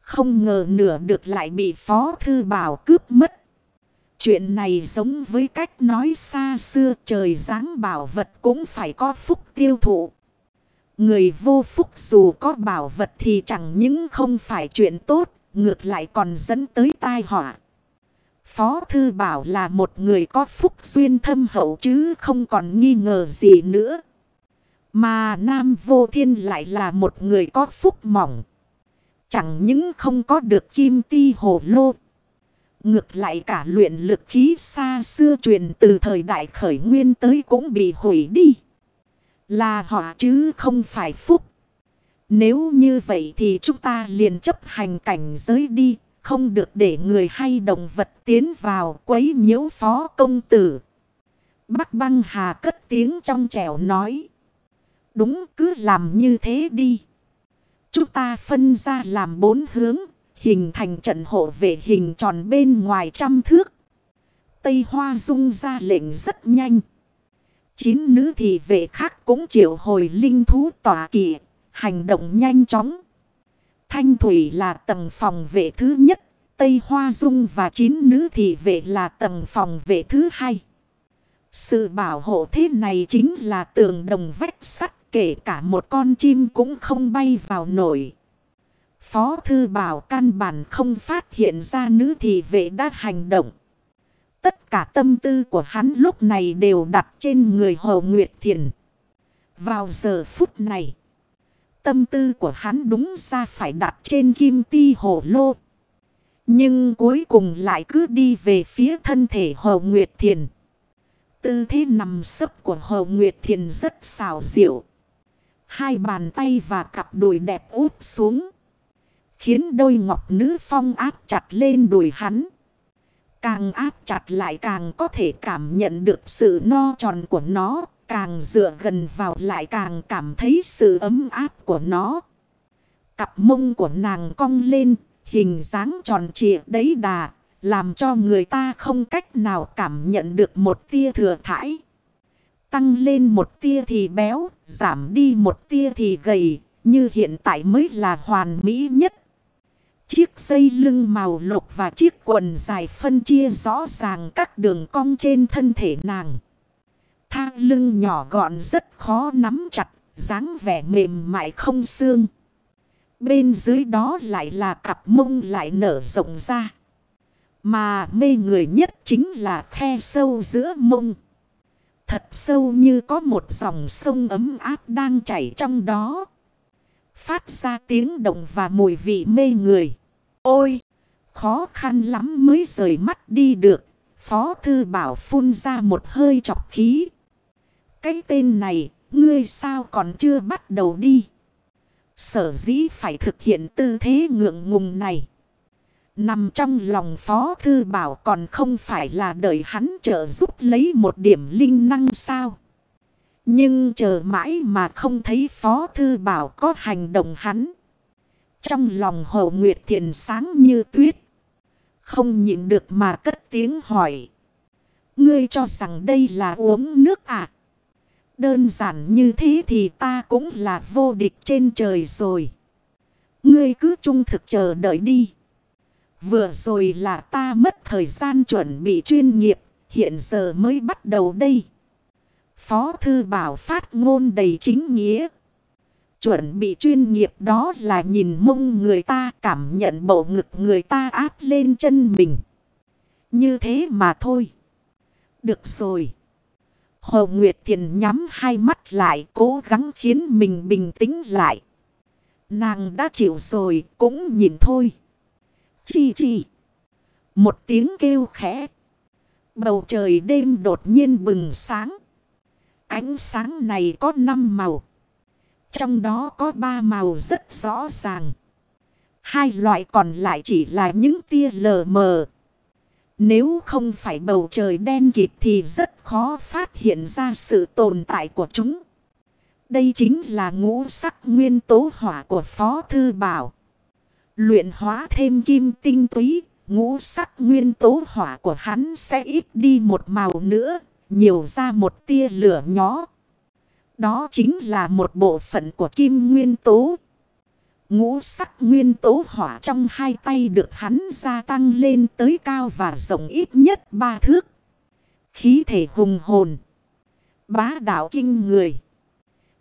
S1: Không ngờ nửa được lại bị Phó Thư Bảo cướp mất. Chuyện này giống với cách nói xa xưa trời dáng bảo vật cũng phải có phúc tiêu thụ. Người vô phúc dù có bảo vật thì chẳng những không phải chuyện tốt, ngược lại còn dẫn tới tai họa. Phó Thư Bảo là một người có phúc duyên thâm hậu chứ không còn nghi ngờ gì nữa. Mà Nam Vô Thiên lại là một người có phúc mỏng. Chẳng những không có được kim ti hồ lô. Ngược lại cả luyện lực khí xa xưa truyền từ thời đại khởi nguyên tới cũng bị hủy đi. Là họ chứ không phải phúc. Nếu như vậy thì chúng ta liền chấp hành cảnh giới đi. Không được để người hay động vật tiến vào quấy nhiễu phó công tử. Bắc băng hà cất tiếng trong trẻo nói. Đúng, cứ làm như thế đi. Chúng ta phân ra làm bốn hướng. Hình thành trận hộ vệ hình tròn bên ngoài trăm thước. Tây Hoa Dung ra lệnh rất nhanh. Chín nữ thị vệ khác cũng triệu hồi linh thú tỏa kỵ hành động nhanh chóng. Thanh Thủy là tầng phòng vệ thứ nhất, Tây Hoa Dung và chín nữ thị vệ là tầng phòng vệ thứ hai. Sự bảo hộ thế này chính là tường đồng vách sắt kể cả một con chim cũng không bay vào nổi. Phó thư bảo căn bản không phát hiện ra nữ thị vệ đã hành động. Tất cả tâm tư của hắn lúc này đều đặt trên người Hồ Nguyệt Thiền. Vào giờ phút này, tâm tư của hắn đúng ra phải đặt trên kim ti hồ lô. Nhưng cuối cùng lại cứ đi về phía thân thể Hồ Nguyệt Thiền. Tư thế nằm sấp của Hồ Nguyệt Thiền rất xào diệu. Hai bàn tay và cặp đùi đẹp úp xuống. Khiến đôi ngọc nữ phong áp chặt lên đùi hắn. Càng áp chặt lại càng có thể cảm nhận được sự no tròn của nó. Càng dựa gần vào lại càng cảm thấy sự ấm áp của nó. Cặp mông của nàng cong lên, hình dáng tròn trịa đấy đà, làm cho người ta không cách nào cảm nhận được một tia thừa thải. Tăng lên một tia thì béo, giảm đi một tia thì gầy, như hiện tại mới là hoàn mỹ nhất. Chiếc dây lưng màu lục và chiếc quần dài phân chia rõ ràng các đường cong trên thân thể nàng. Thang lưng nhỏ gọn rất khó nắm chặt, dáng vẻ mềm mại không xương. Bên dưới đó lại là cặp mông lại nở rộng ra. Mà mê người nhất chính là khe sâu giữa mông. Thật sâu như có một dòng sông ấm áp đang chảy trong đó. Phát ra tiếng động và mùi vị mê người. Ôi! Khó khăn lắm mới rời mắt đi được. Phó thư bảo phun ra một hơi chọc khí. Cái tên này, ngươi sao còn chưa bắt đầu đi? Sở dĩ phải thực hiện tư thế ngượng ngùng này. Nằm trong lòng Phó Thư Bảo còn không phải là đợi hắn trợ giúp lấy một điểm linh năng sao. Nhưng chờ mãi mà không thấy Phó Thư Bảo có hành động hắn. Trong lòng Hồ Nguyệt Thiện sáng như tuyết. Không nhịn được mà cất tiếng hỏi. Ngươi cho rằng đây là uống nước à? Đơn giản như thế thì ta cũng là vô địch trên trời rồi. Ngươi cứ trung thực chờ đợi đi. Vừa rồi là ta mất thời gian chuẩn bị chuyên nghiệp, hiện giờ mới bắt đầu đây. Phó thư bảo phát ngôn đầy chính nghĩa. Chuẩn bị chuyên nghiệp đó là nhìn mông người ta, cảm nhận bộ ngực người ta áp lên chân mình. Như thế mà thôi. Được rồi. Hồ Nguyệt Thiền nhắm hai mắt lại, cố gắng khiến mình bình tĩnh lại. Nàng đã chịu rồi, cũng nhìn thôi. Chi chi. Một tiếng kêu khẽ. Bầu trời đêm đột nhiên bừng sáng. Ánh sáng này có năm màu. Trong đó có ba màu rất rõ ràng. Hai loại còn lại chỉ là những tia lờ mờ. Nếu không phải bầu trời đen kịt thì rất khó phát hiện ra sự tồn tại của chúng. Đây chính là ngũ sắc nguyên tố hỏa của Phó Thư Bảo. Luyện hóa thêm kim tinh túy, ngũ sắc nguyên tố hỏa của hắn sẽ ít đi một màu nữa, nhiều ra một tia lửa nhó. Đó chính là một bộ phận của kim nguyên tố. Ngũ sắc nguyên tố hỏa trong hai tay được hắn gia tăng lên tới cao và rộng ít nhất ba thước. Khí thể hùng hồn. Bá đạo kinh người.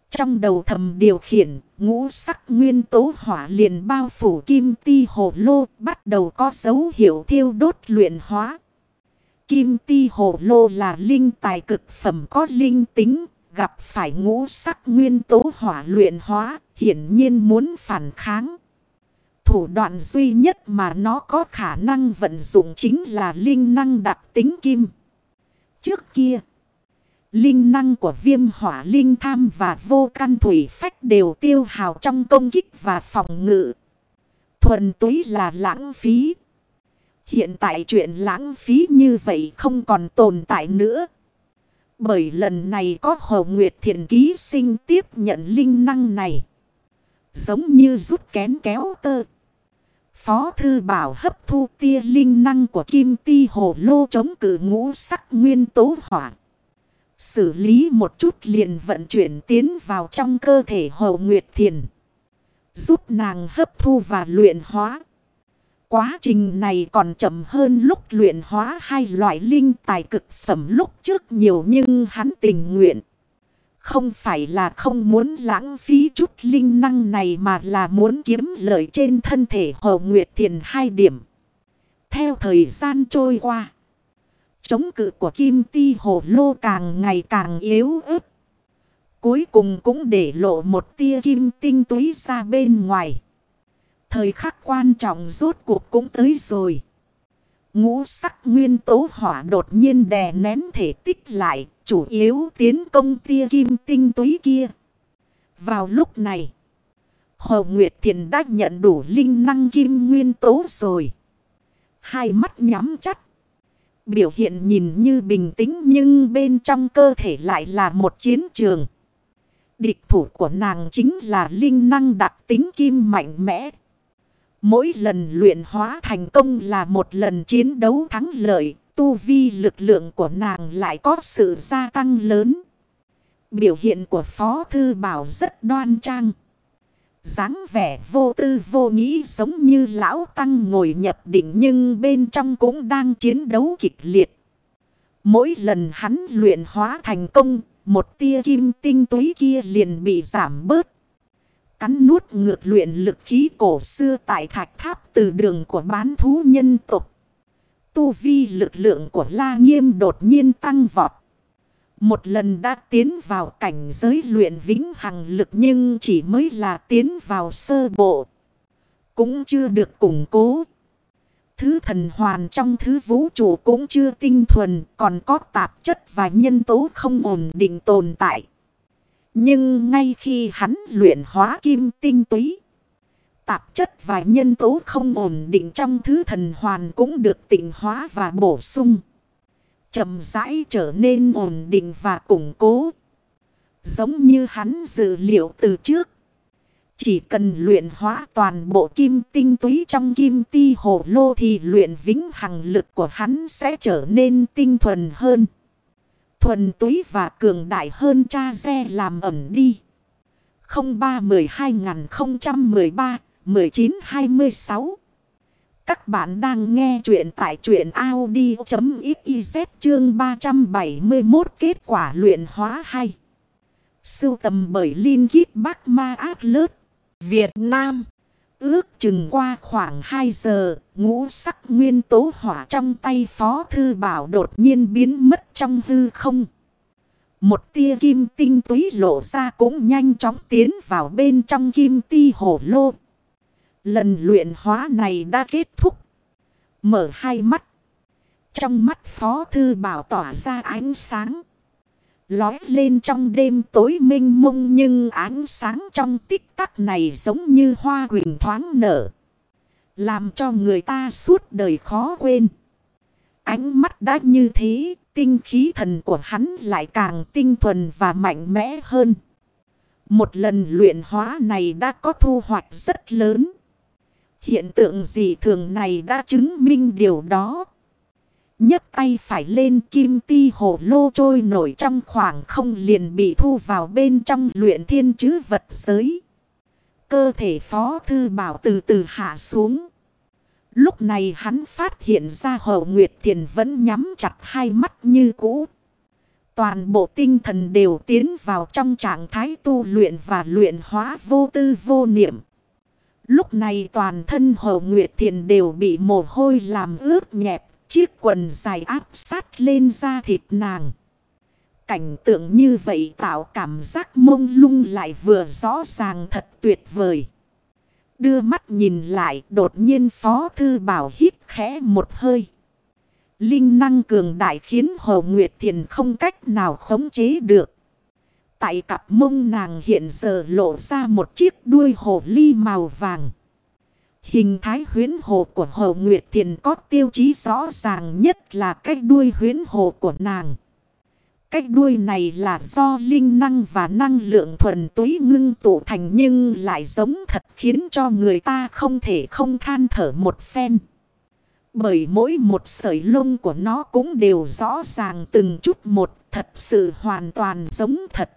S1: Trong đầu thầm điều khiển, ngũ sắc nguyên tố hỏa liền bao phủ kim ti hồ lô bắt đầu có dấu hiệu thiêu đốt luyện hóa. Kim ti hồ lô là linh tài cực phẩm có linh tính, gặp phải ngũ sắc nguyên tố hỏa luyện hóa, hiển nhiên muốn phản kháng. Thủ đoạn duy nhất mà nó có khả năng vận dụng chính là linh năng đặc tính kim. Trước kia, linh năng của viêm hỏa linh tham và vô căn thủy phách đều tiêu hào trong công kích và phòng ngự. Thuần túy là lãng phí. Hiện tại chuyện lãng phí như vậy không còn tồn tại nữa. Bởi lần này có Hồ Nguyệt Thiện ký sinh tiếp nhận linh năng này. Giống như rút kén kéo tơ. Phó Thư Bảo hấp thu tia linh năng của Kim Ti Hồ Lô chống cử ngũ sắc nguyên tố hỏa. Xử lý một chút liền vận chuyển tiến vào trong cơ thể Hồ Nguyệt Thiền. Giúp nàng hấp thu và luyện hóa. Quá trình này còn chậm hơn lúc luyện hóa hai loại linh tài cực phẩm lúc trước nhiều nhưng hắn tình nguyện. Không phải là không muốn lãng phí chút linh năng này mà là muốn kiếm lợi trên thân thể Hồ Nguyệt Thiền hai điểm. Theo thời gian trôi qua, chống cự của Kim Ti Hồ Lô càng ngày càng yếu ớt. Cuối cùng cũng để lộ một tia kim tinh túy ra bên ngoài. Thời khắc quan trọng rốt cuộc cũng tới rồi. Ngũ sắc nguyên tố hỏa đột nhiên đè nén thể tích lại, chủ yếu tiến công tia kim tinh túy kia. Vào lúc này, Hồ Nguyệt Thiền đã nhận đủ linh năng kim nguyên tố rồi. Hai mắt nhắm chắt. Biểu hiện nhìn như bình tĩnh nhưng bên trong cơ thể lại là một chiến trường. Địch thủ của nàng chính là linh năng đặc tính kim mạnh mẽ. Mỗi lần luyện hóa thành công là một lần chiến đấu thắng lợi, tu vi lực lượng của nàng lại có sự gia tăng lớn. Biểu hiện của Phó Thư Bảo rất đoan trang. dáng vẻ vô tư vô nghĩ giống như lão tăng ngồi nhập định nhưng bên trong cũng đang chiến đấu kịch liệt. Mỗi lần hắn luyện hóa thành công, một tia kim tinh túy kia liền bị giảm bớt cắn nuốt ngược luyện lực khí cổ xưa tại thạch tháp từ đường của bán thú nhân tục. Tu vi lực lượng của La Nghiêm đột nhiên tăng vọt. Một lần đã tiến vào cảnh giới luyện vĩnh hằng lực nhưng chỉ mới là tiến vào sơ bộ. Cũng chưa được củng cố. Thứ thần hoàn trong thứ vũ trụ cũng chưa tinh thuần, còn có tạp chất và nhân tố không ổn định tồn tại. Nhưng ngay khi hắn luyện hóa kim tinh túy. Tạp chất và nhân tố không ổn định trong thứ thần hoàn cũng được tịnh hóa và bổ sung. chậm rãi trở nên ổn định và củng cố. Giống như hắn dự liệu từ trước. Chỉ cần luyện hóa toàn bộ kim tinh túy trong kim ti hồ lô thì luyện vĩnh hằng lực của hắn sẽ trở nên tinh thuần hơn. Thuần túy và cường đại hơn cha xe làm ẩm đi. 03 12 2013 1926 Các bạn đang nghe chuyện tại chuyện Audi.xyz chương 371 kết quả luyện hóa 2. Sưu tầm bởi Linh Kít Bắc Ma Át Lớt, Việt Nam. Ước chừng qua khoảng 2 giờ, ngũ sắc nguyên tố hỏa trong tay Phó Thư Bảo đột nhiên biến mất trong hư không. Một tia kim tinh túy lộ ra cũng nhanh chóng tiến vào bên trong kim ti hổ lô. Lần luyện hóa này đã kết thúc. Mở hai mắt. Trong mắt Phó Thư Bảo tỏa ra ánh sáng. Lói lên trong đêm tối minh mông nhưng ánh sáng trong tích tắc này giống như hoa quỳnh thoáng nở. Làm cho người ta suốt đời khó quên. Ánh mắt đã như thế, tinh khí thần của hắn lại càng tinh thuần và mạnh mẽ hơn. Một lần luyện hóa này đã có thu hoạch rất lớn. Hiện tượng dị thường này đã chứng minh điều đó nhấc tay phải lên kim ti hồ lô trôi nổi trong khoảng không liền bị thu vào bên trong luyện thiên chứ vật giới. Cơ thể phó thư bảo từ từ hạ xuống. Lúc này hắn phát hiện ra hậu nguyệt thiền vẫn nhắm chặt hai mắt như cũ. Toàn bộ tinh thần đều tiến vào trong trạng thái tu luyện và luyện hóa vô tư vô niệm. Lúc này toàn thân hậu nguyệt thiền đều bị mồ hôi làm ướt nhẹp Chiếc quần dài áp sát lên da thịt nàng. Cảnh tượng như vậy tạo cảm giác mông lung lại vừa rõ ràng thật tuyệt vời. Đưa mắt nhìn lại, đột nhiên Phó Thư Bảo hít khẽ một hơi. Linh năng cường đại khiến Hồ Nguyệt Thiền không cách nào khống chế được. Tại cặp mông nàng hiện giờ lộ ra một chiếc đuôi hồ ly màu vàng. Hình thái huyến hồ của Hồ Nguyệt Thiền có tiêu chí rõ ràng nhất là cách đuôi huyến hồ của nàng. Cách đuôi này là do linh năng và năng lượng thuần túy ngưng tụ thành nhưng lại giống thật khiến cho người ta không thể không than thở một phen. Bởi mỗi một sợi lông của nó cũng đều rõ ràng từng chút một, thật sự hoàn toàn giống thật.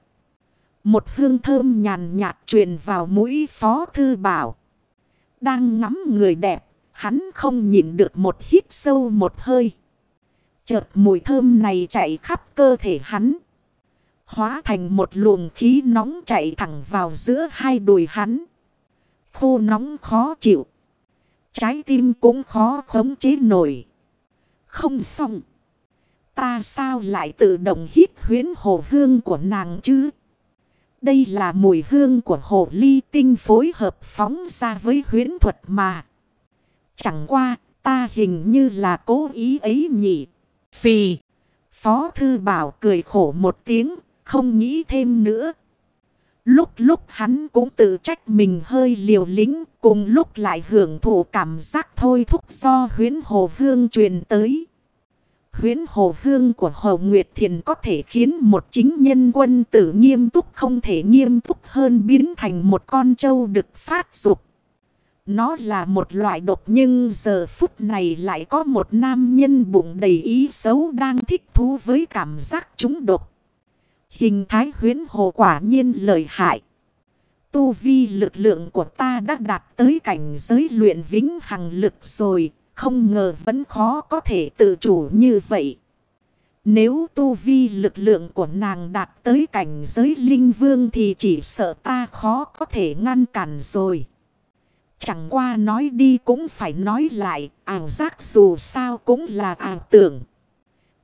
S1: Một hương thơm nhàn nhạt truyền vào mũi phó thư bảo. Đang ngắm người đẹp, hắn không nhìn được một hít sâu một hơi. Chợt mùi thơm này chạy khắp cơ thể hắn. Hóa thành một luồng khí nóng chạy thẳng vào giữa hai đùi hắn. Khô nóng khó chịu. Trái tim cũng khó khống chế nổi. Không xong. Ta sao lại tự động hít huyến hồ hương của nàng chứ? Đây là mùi hương của hồ ly tinh phối hợp phóng ra với huyễn thuật mà. Chẳng qua, ta hình như là cố ý ấy nhỉ. Phì. Phó thư bảo cười khổ một tiếng, không nghĩ thêm nữa. Lúc lúc hắn cũng tự trách mình hơi liều lính, cùng lúc lại hưởng thụ cảm giác thôi thúc do huyến hồ hương truyền tới huyến hồ hương của Hồ Nguyệt Thiền có thể khiến một chính nhân quân tử nghiêm túc không thể nghiêm túc hơn biến thành một con trâu được phát dục. Nó là một loại độc nhưng giờ phút này lại có một nam nhân bụng đầy ý xấu đang thích thú với cảm giác chúng độc. Hình thái huyến hồ quả nhiên lợi hại. Tu vi lực lượng của ta đã đạt tới cảnh giới luyện vĩnh hằng lực rồi. Không ngờ vẫn khó có thể tự chủ như vậy. Nếu tu vi lực lượng của nàng đạt tới cảnh giới linh vương thì chỉ sợ ta khó có thể ngăn cản rồi. Chẳng qua nói đi cũng phải nói lại, ảo giác dù sao cũng là ảo tưởng.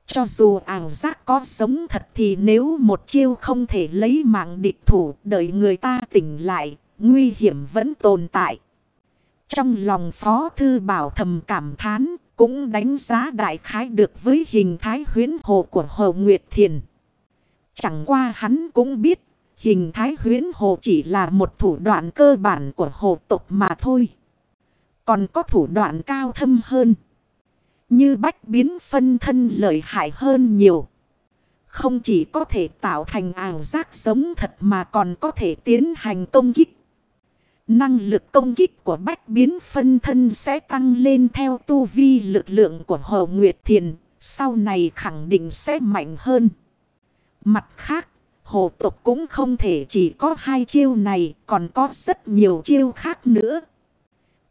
S1: Cho dù ảo giác có sống thật thì nếu một chiêu không thể lấy mạng địch thủ đợi người ta tỉnh lại, nguy hiểm vẫn tồn tại. Trong lòng Phó Thư Bảo thầm cảm thán, cũng đánh giá đại khái được với hình thái huyến hồ của Hồ Nguyệt Thiền. Chẳng qua hắn cũng biết, Hình thái huyến hồ chỉ là một thủ đoạn cơ bản của hồ tục mà thôi. Còn có thủ đoạn cao thâm hơn. Như bách biến phân thân lợi hại hơn nhiều. Không chỉ có thể tạo thành ảo giác giống thật mà còn có thể tiến hành công kích. Năng lực công kích của bách biến phân thân sẽ tăng lên theo tu vi lực lượng của Hồ Nguyệt Thiền. Sau này khẳng định sẽ mạnh hơn. Mặt khác, hồ tục cũng không thể chỉ có hai chiêu này, còn có rất nhiều chiêu khác nữa.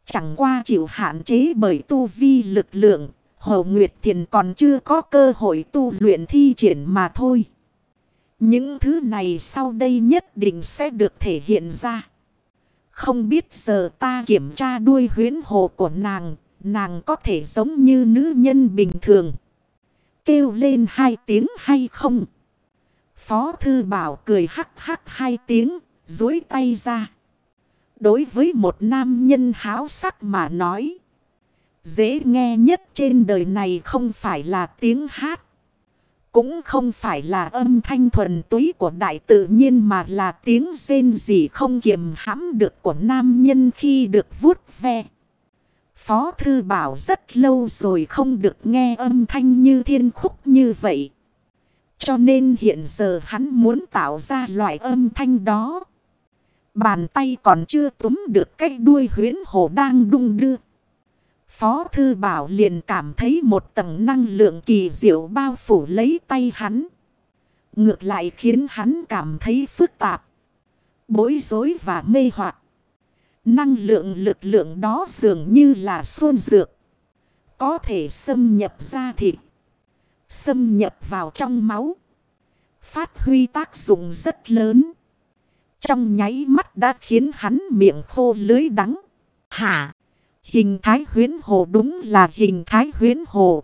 S1: Chẳng qua chịu hạn chế bởi tu vi lực lượng, Hồ Nguyệt Thiền còn chưa có cơ hội tu luyện thi triển mà thôi. Những thứ này sau đây nhất định sẽ được thể hiện ra. Không biết giờ ta kiểm tra đuôi huyến hồ của nàng, nàng có thể giống như nữ nhân bình thường. Kêu lên hai tiếng hay không? Phó thư bảo cười hắc hắc hai tiếng, dối tay ra. Đối với một nam nhân háo sắc mà nói. Dễ nghe nhất trên đời này không phải là tiếng hát. Cũng không phải là âm thanh thuần túy của đại tự nhiên mà là tiếng rên gì không kiềm hãm được của nam nhân khi được vuốt ve. Phó Thư Bảo rất lâu rồi không được nghe âm thanh như thiên khúc như vậy. Cho nên hiện giờ hắn muốn tạo ra loại âm thanh đó. Bàn tay còn chưa túm được cái đuôi huyến hồ đang đung đưa. Phó Thư Bảo liền cảm thấy một tầng năng lượng kỳ diệu bao phủ lấy tay hắn. Ngược lại khiến hắn cảm thấy phức tạp, bối rối và mê hoặc. Năng lượng lực lượng đó dường như là xuân dược. Có thể xâm nhập ra thịt. Xâm nhập vào trong máu. Phát huy tác dụng rất lớn. Trong nháy mắt đã khiến hắn miệng khô lưới đắng. Hả? Hình thái huyến hồ đúng là hình thái huyến hồ.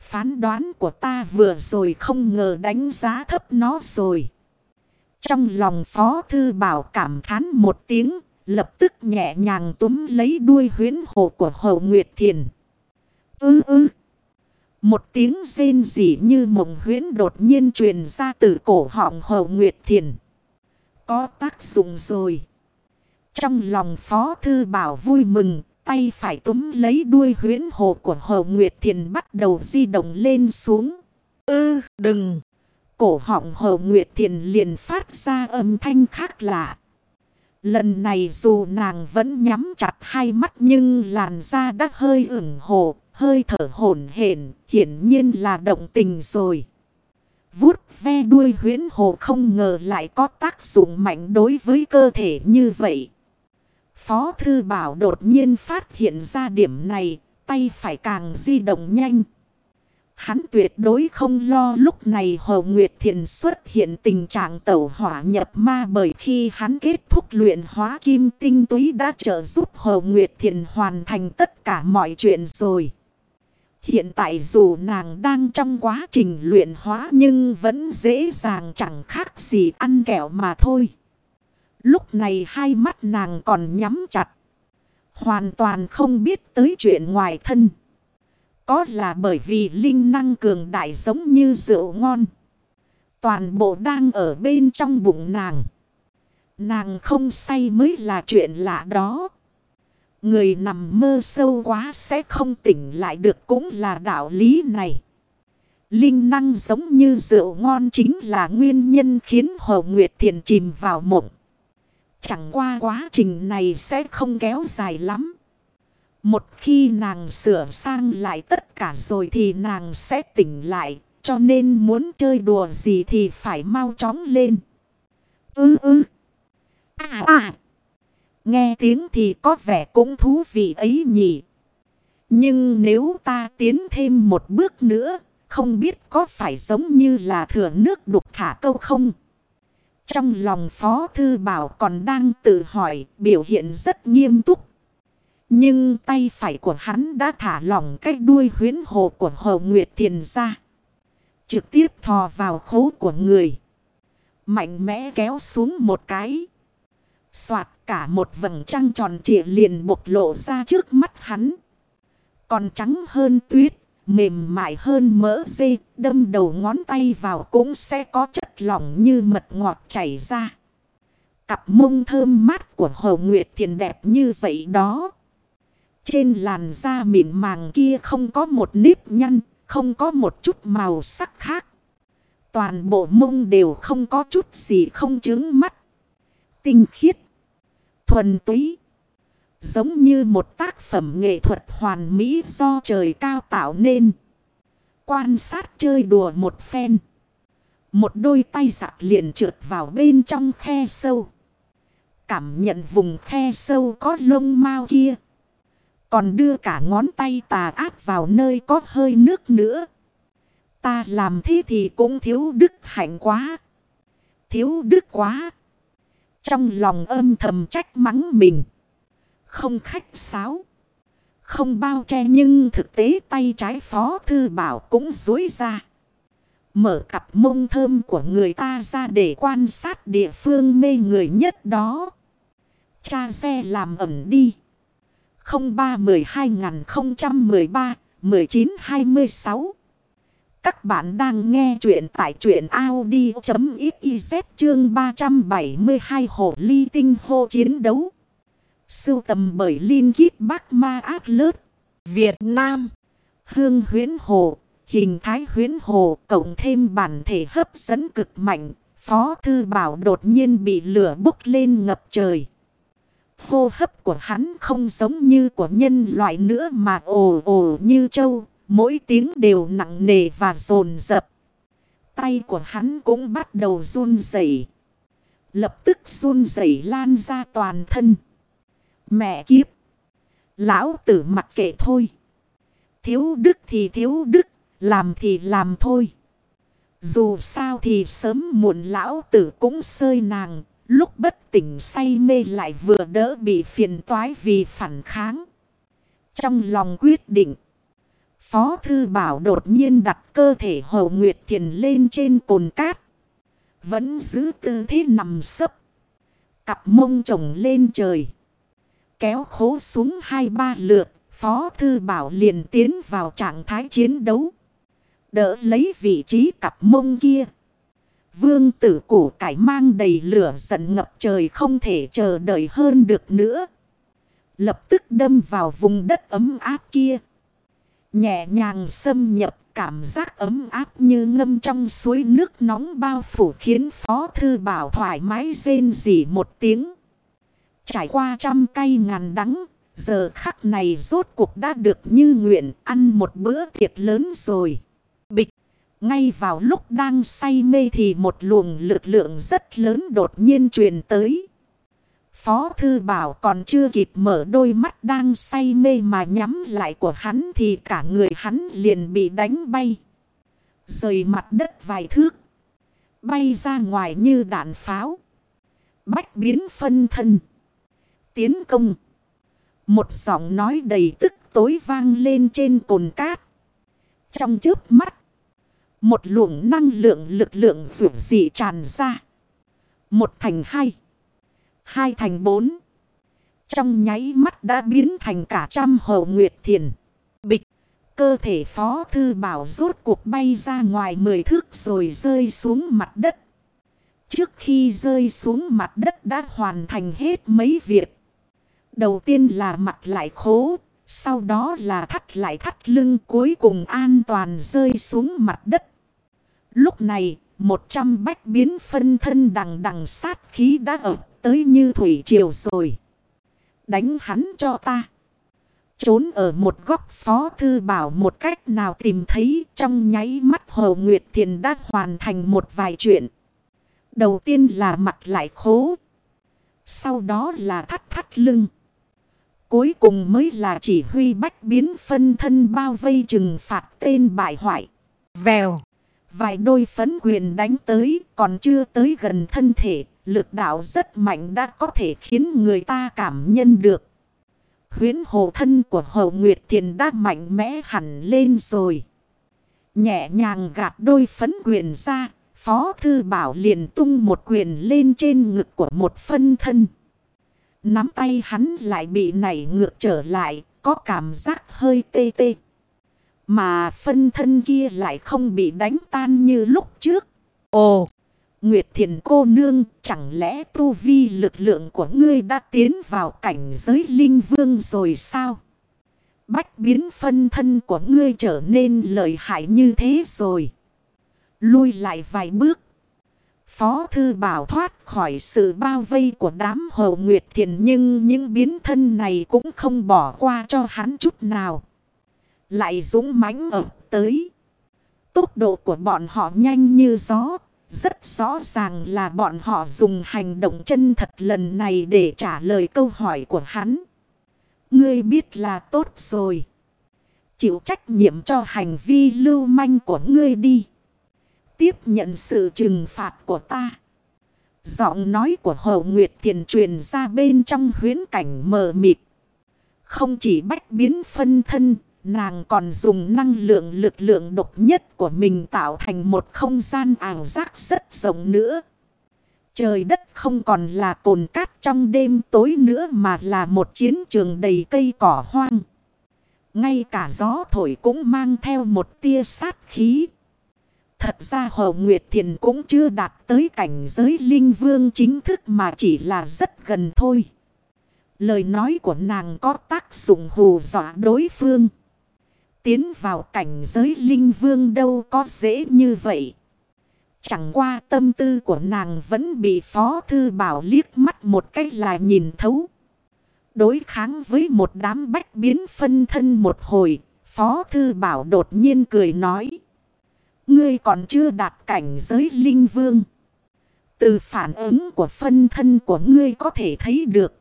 S1: Phán đoán của ta vừa rồi không ngờ đánh giá thấp nó rồi. Trong lòng Phó Thư Bảo cảm thán một tiếng, lập tức nhẹ nhàng túm lấy đuôi huyến hồ của Hồ Nguyệt Thiền. Ư ư. Một tiếng rên rỉ như mộng huyến đột nhiên truyền ra từ cổ họng Hồ Nguyệt Thiền. Có tác dụng rồi. Trong lòng Phó Thư Bảo vui mừng, tay phải túm lấy đuôi huyến hồ của Hồ Nguyệt Thiền bắt đầu di động lên xuống. Ư, đừng! Cổ họng Hồ Nguyệt Thiền liền phát ra âm thanh khác lạ. Lần này dù nàng vẫn nhắm chặt hai mắt nhưng làn da đã hơi ửng hồ, hơi thở hổn hển, hiển nhiên là động tình rồi. Vút ve đuôi huyến hồ không ngờ lại có tác dụng mạnh đối với cơ thể như vậy. Phó Thư Bảo đột nhiên phát hiện ra điểm này, tay phải càng di động nhanh. Hắn tuyệt đối không lo lúc này Hồ Nguyệt Thiền xuất hiện tình trạng tẩu hỏa nhập ma bởi khi hắn kết thúc luyện hóa kim tinh túy đã trợ giúp Hồ Nguyệt Thiền hoàn thành tất cả mọi chuyện rồi. Hiện tại dù nàng đang trong quá trình luyện hóa nhưng vẫn dễ dàng chẳng khác gì ăn kẹo mà thôi. Lúc này hai mắt nàng còn nhắm chặt. Hoàn toàn không biết tới chuyện ngoài thân. Có là bởi vì linh năng cường đại giống như rượu ngon. Toàn bộ đang ở bên trong bụng nàng. Nàng không say mới là chuyện lạ đó. Người nằm mơ sâu quá sẽ không tỉnh lại được cũng là đạo lý này. Linh năng giống như rượu ngon chính là nguyên nhân khiến Hồ Nguyệt Thiền chìm vào mộng. Chẳng qua quá trình này sẽ không kéo dài lắm. Một khi nàng sửa sang lại tất cả rồi thì nàng sẽ tỉnh lại. Cho nên muốn chơi đùa gì thì phải mau chóng lên. Ư ư. À à. Nghe tiếng thì có vẻ cũng thú vị ấy nhỉ. Nhưng nếu ta tiến thêm một bước nữa, không biết có phải giống như là thừa nước đục thả câu không? Trong lòng Phó Thư Bảo còn đang tự hỏi, biểu hiện rất nghiêm túc. Nhưng tay phải của hắn đã thả lỏng cái đuôi huyến hồ của Hồ Nguyệt Thiền ra. Trực tiếp thò vào khố của người. Mạnh mẽ kéo xuống một cái. Xoạt cả một vầng trăng tròn trịa liền bộc lộ ra trước mắt hắn. Còn trắng hơn tuyết, mềm mại hơn mỡ dê, đâm đầu ngón tay vào cũng sẽ có chất lỏng như mật ngọt chảy ra. Cặp mông thơm mát của Hồ Nguyệt Thiền đẹp như vậy đó. Trên làn da mịn màng kia không có một nếp nhăn, không có một chút màu sắc khác. Toàn bộ mông đều không có chút gì không chứng mắt. Tinh khiết, thuần túy. Giống như một tác phẩm nghệ thuật hoàn mỹ do trời cao tạo nên. Quan sát chơi đùa một phen. Một đôi tay giặc liền trượt vào bên trong khe sâu. Cảm nhận vùng khe sâu có lông mau kia. Còn đưa cả ngón tay tà ác vào nơi có hơi nước nữa. Ta làm thế thì cũng thiếu đức hạnh quá. Thiếu đức quá. Trong lòng âm thầm trách mắng mình. Không khách sáo. Không bao che nhưng thực tế tay trái phó thư bảo cũng dối ra. Mở cặp mông thơm của người ta ra để quan sát địa phương mê người nhất đó. Cha xe làm ẩm đi. 03-12-013-1926 Các bạn đang nghe chuyện tại chuyện Audi.xyz chương 372 Hồ Ly Tinh Hô Chiến Đấu. Sưu tầm bởi Linh Kít Bắc Ma Ác Lớp. Việt Nam. Hương huyến hồ. Hình thái huyến hồ cộng thêm bản thể hấp dẫn cực mạnh. Phó Thư Bảo đột nhiên bị lửa bốc lên ngập trời. Hô hấp của hắn không giống như của nhân loại nữa mà ồ ồ như trâu. Mỗi tiếng đều nặng nề và rồn rập. Tay của hắn cũng bắt đầu run rẩy, Lập tức run rẩy lan ra toàn thân. Mẹ kiếp. Lão tử mặc kệ thôi. Thiếu đức thì thiếu đức. Làm thì làm thôi. Dù sao thì sớm muộn lão tử cũng sơi nàng. Lúc bất tỉnh say mê lại vừa đỡ bị phiền toái vì phản kháng. Trong lòng quyết định. Phó Thư Bảo đột nhiên đặt cơ thể Hồ Nguyệt Thiền lên trên cồn cát. Vẫn giữ tư thế nằm sấp. Cặp mông trồng lên trời. Kéo khố xuống hai ba lượt. Phó Thư Bảo liền tiến vào trạng thái chiến đấu. Đỡ lấy vị trí cặp mông kia. Vương tử củ cải mang đầy lửa giận ngập trời không thể chờ đợi hơn được nữa. Lập tức đâm vào vùng đất ấm áp kia. Nhẹ nhàng xâm nhập, cảm giác ấm áp như ngâm trong suối nước nóng bao phủ khiến Phó Thư Bảo thoải mái rên rỉ một tiếng. Trải qua trăm cây ngàn đắng, giờ khắc này rốt cuộc đã được như nguyện ăn một bữa tiệc lớn rồi. Bịch! Ngay vào lúc đang say mê thì một luồng lực lượng rất lớn đột nhiên truyền tới. Phó Thư Bảo còn chưa kịp mở đôi mắt đang say mê mà nhắm lại của hắn thì cả người hắn liền bị đánh bay. Rời mặt đất vài thước. Bay ra ngoài như đạn pháo. Bách biến phân thân. Tiến công. Một giọng nói đầy tức tối vang lên trên cồn cát. Trong trước mắt. Một luồng năng lượng lực lượng rủ dị tràn ra. Một thành hai. Hai thành bốn. Trong nháy mắt đã biến thành cả trăm hậu nguyệt thiền. Bịch. Cơ thể phó thư bảo rốt cuộc bay ra ngoài mười thước rồi rơi xuống mặt đất. Trước khi rơi xuống mặt đất đã hoàn thành hết mấy việc. Đầu tiên là mặt lại khố. Sau đó là thắt lại thắt lưng cuối cùng an toàn rơi xuống mặt đất. Lúc này, một trăm bách biến phân thân đằng đằng sát khí đã ập tới như thủy triều rồi. Đánh hắn cho ta. Trốn ở một góc phó thư bảo một cách nào tìm thấy trong nháy mắt Hồ Nguyệt Thiền đã hoàn thành một vài chuyện. Đầu tiên là mặt lại khố. Sau đó là thắt thắt lưng. Cuối cùng mới là chỉ huy bách biến phân thân bao vây trừng phạt tên bại hoại. Vèo. Vài đôi phấn quyền đánh tới còn chưa tới gần thân thể. Lực đạo rất mạnh đã có thể khiến người ta cảm nhận được. Huyến hồ thân của Hồ Nguyệt Thiền đã mạnh mẽ hẳn lên rồi. Nhẹ nhàng gạt đôi phấn quyền ra. Phó Thư Bảo liền tung một quyền lên trên ngực của một phân thân. Nắm tay hắn lại bị nảy ngược trở lại, có cảm giác hơi tê tê. Mà phân thân kia lại không bị đánh tan như lúc trước. Ồ! Nguyệt Thiền cô nương, chẳng lẽ tu vi lực lượng của ngươi đã tiến vào cảnh giới linh vương rồi sao? Bách biến phân thân của ngươi trở nên lợi hại như thế rồi. Lui lại vài bước. Phó thư bảo thoát khỏi sự bao vây của đám hầu Nguyệt Thiền nhưng những biến thân này cũng không bỏ qua cho hắn chút nào. Lại dũng mãnh ập tới. Tốc độ của bọn họ nhanh như gió. Rất rõ ràng là bọn họ dùng hành động chân thật lần này để trả lời câu hỏi của hắn. Ngươi biết là tốt rồi. Chịu trách nhiệm cho hành vi lưu manh của ngươi đi. Tiếp nhận sự trừng phạt của ta. Giọng nói của Hồ Nguyệt Thiền truyền ra bên trong huyến cảnh mờ mịt. Không chỉ bách biến phân thân, nàng còn dùng năng lượng lực lượng độc nhất của mình tạo thành một không gian ảo giác rất rộng nữa. Trời đất không còn là cồn cát trong đêm tối nữa mà là một chiến trường đầy cây cỏ hoang. Ngay cả gió thổi cũng mang theo một tia sát khí. Thật ra Hồ Nguyệt Thiền cũng chưa đạt tới cảnh giới linh vương chính thức mà chỉ là rất gần thôi. Lời nói của nàng có tác dụng hù dọa đối phương. Tiến vào cảnh giới linh vương đâu có dễ như vậy. Chẳng qua tâm tư của nàng vẫn bị Phó Thư Bảo liếc mắt một cách là nhìn thấu. Đối kháng với một đám bách biến phân thân một hồi, Phó Thư Bảo đột nhiên cười nói. Ngươi còn chưa đạt cảnh giới linh vương. Từ phản ứng của phân thân của ngươi có thể thấy được.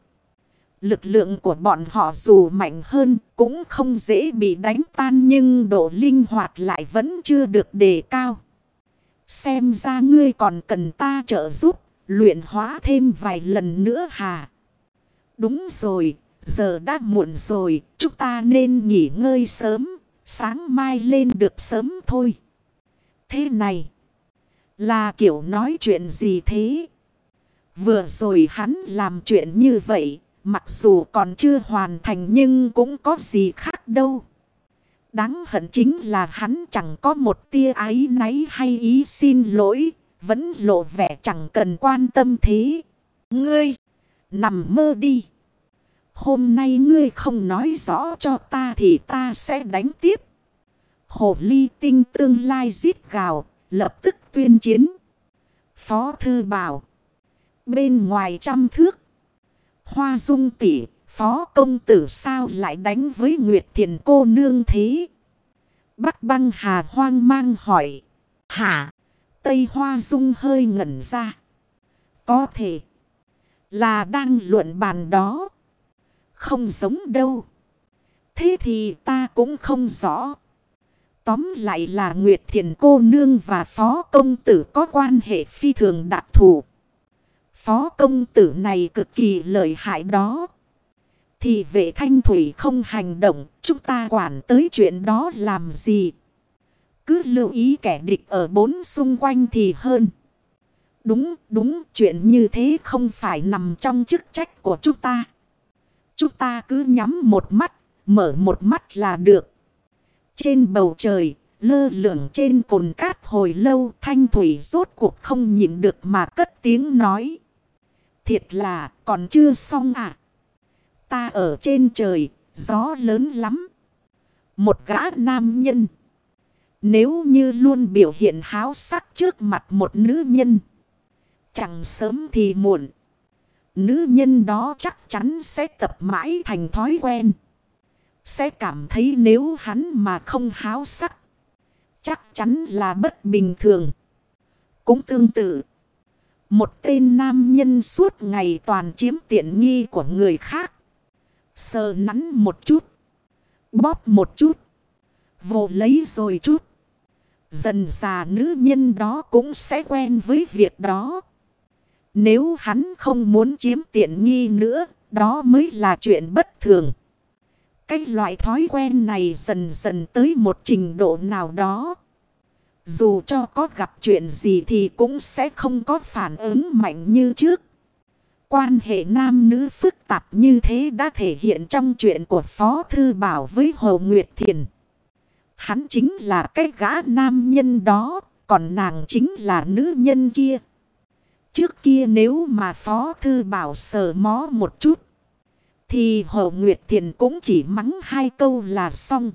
S1: Lực lượng của bọn họ dù mạnh hơn cũng không dễ bị đánh tan nhưng độ linh hoạt lại vẫn chưa được đề cao. Xem ra ngươi còn cần ta trợ giúp, luyện hóa thêm vài lần nữa hà. Đúng rồi, giờ đã muộn rồi, chúng ta nên nghỉ ngơi sớm, sáng mai lên được sớm thôi. Thế này, là kiểu nói chuyện gì thế? Vừa rồi hắn làm chuyện như vậy, mặc dù còn chưa hoàn thành nhưng cũng có gì khác đâu. Đáng hận chính là hắn chẳng có một tia ái náy hay ý xin lỗi, vẫn lộ vẻ chẳng cần quan tâm thế. Ngươi, nằm mơ đi. Hôm nay ngươi không nói rõ cho ta thì ta sẽ đánh tiếp. Hồ ly tinh tương lai giết gào, lập tức tuyên chiến. Phó thư bảo. Bên ngoài trăm thước. Hoa dung tỷ phó công tử sao lại đánh với Nguyệt Thiền cô nương thế? Bắc băng hà hoang mang hỏi. Hả? Tây hoa dung hơi ngẩn ra. Có thể là đang luận bàn đó. Không giống đâu. Thế thì ta cũng không rõ. Tóm lại là Nguyệt Thiền cô nương và phó công tử có quan hệ phi thường đặc thù. Phó công tử này cực kỳ lợi hại đó. Thì vệ thanh thủy không hành động, chúng ta quản tới chuyện đó làm gì? Cứ lưu ý kẻ địch ở bốn xung quanh thì hơn. Đúng, đúng, chuyện như thế không phải nằm trong chức trách của chúng ta. Chúng ta cứ nhắm một mắt, mở một mắt là được. Trên bầu trời, lơ lửng trên cồn cát hồi lâu thanh thủy rốt cuộc không nhịn được mà cất tiếng nói. Thiệt là còn chưa xong à. Ta ở trên trời, gió lớn lắm. Một gã nam nhân. Nếu như luôn biểu hiện háo sắc trước mặt một nữ nhân. Chẳng sớm thì muộn. Nữ nhân đó chắc chắn sẽ tập mãi thành thói quen. Sẽ cảm thấy nếu hắn mà không háo sắc. Chắc chắn là bất bình thường. Cũng tương tự. Một tên nam nhân suốt ngày toàn chiếm tiện nghi của người khác. Sờ nắn một chút. Bóp một chút. Vô lấy rồi chút. Dần già nữ nhân đó cũng sẽ quen với việc đó. Nếu hắn không muốn chiếm tiện nghi nữa, đó mới là chuyện bất thường. Cái loại thói quen này dần dần tới một trình độ nào đó. Dù cho có gặp chuyện gì thì cũng sẽ không có phản ứng mạnh như trước. Quan hệ nam nữ phức tạp như thế đã thể hiện trong chuyện của Phó Thư Bảo với Hồ Nguyệt Thiền. Hắn chính là cái gã nam nhân đó, còn nàng chính là nữ nhân kia. Trước kia nếu mà Phó Thư Bảo sờ mó một chút, thì Hồ Nguyệt Thiền cũng chỉ mắng hai câu là xong.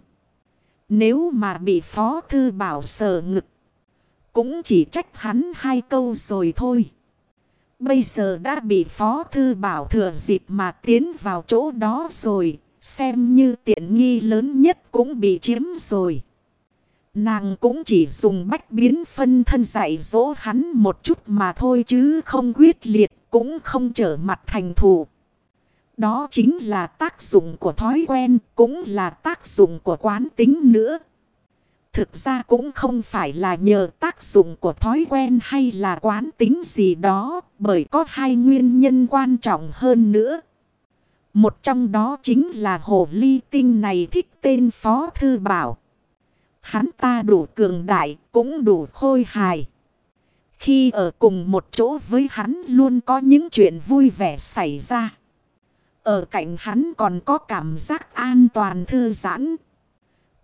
S1: Nếu mà bị Phó Thư Bảo sờ ngực, cũng chỉ trách hắn hai câu rồi thôi. Bây giờ đã bị Phó Thư Bảo thừa dịp mà tiến vào chỗ đó rồi. Xem như tiện nghi lớn nhất cũng bị chiếm rồi. Nàng cũng chỉ dùng bách biến phân thân dạy dỗ hắn một chút mà thôi chứ không quyết liệt cũng không trở mặt thành thủ. Đó chính là tác dụng của thói quen cũng là tác dụng của quán tính nữa. Thực ra cũng không phải là nhờ tác dụng của thói quen hay là quán tính gì đó, bởi có hai nguyên nhân quan trọng hơn nữa. Một trong đó chính là hồ ly tinh này thích tên Phó Thư Bảo. Hắn ta đủ cường đại, cũng đủ khôi hài. Khi ở cùng một chỗ với hắn luôn có những chuyện vui vẻ xảy ra. Ở cạnh hắn còn có cảm giác an toàn thư giãn,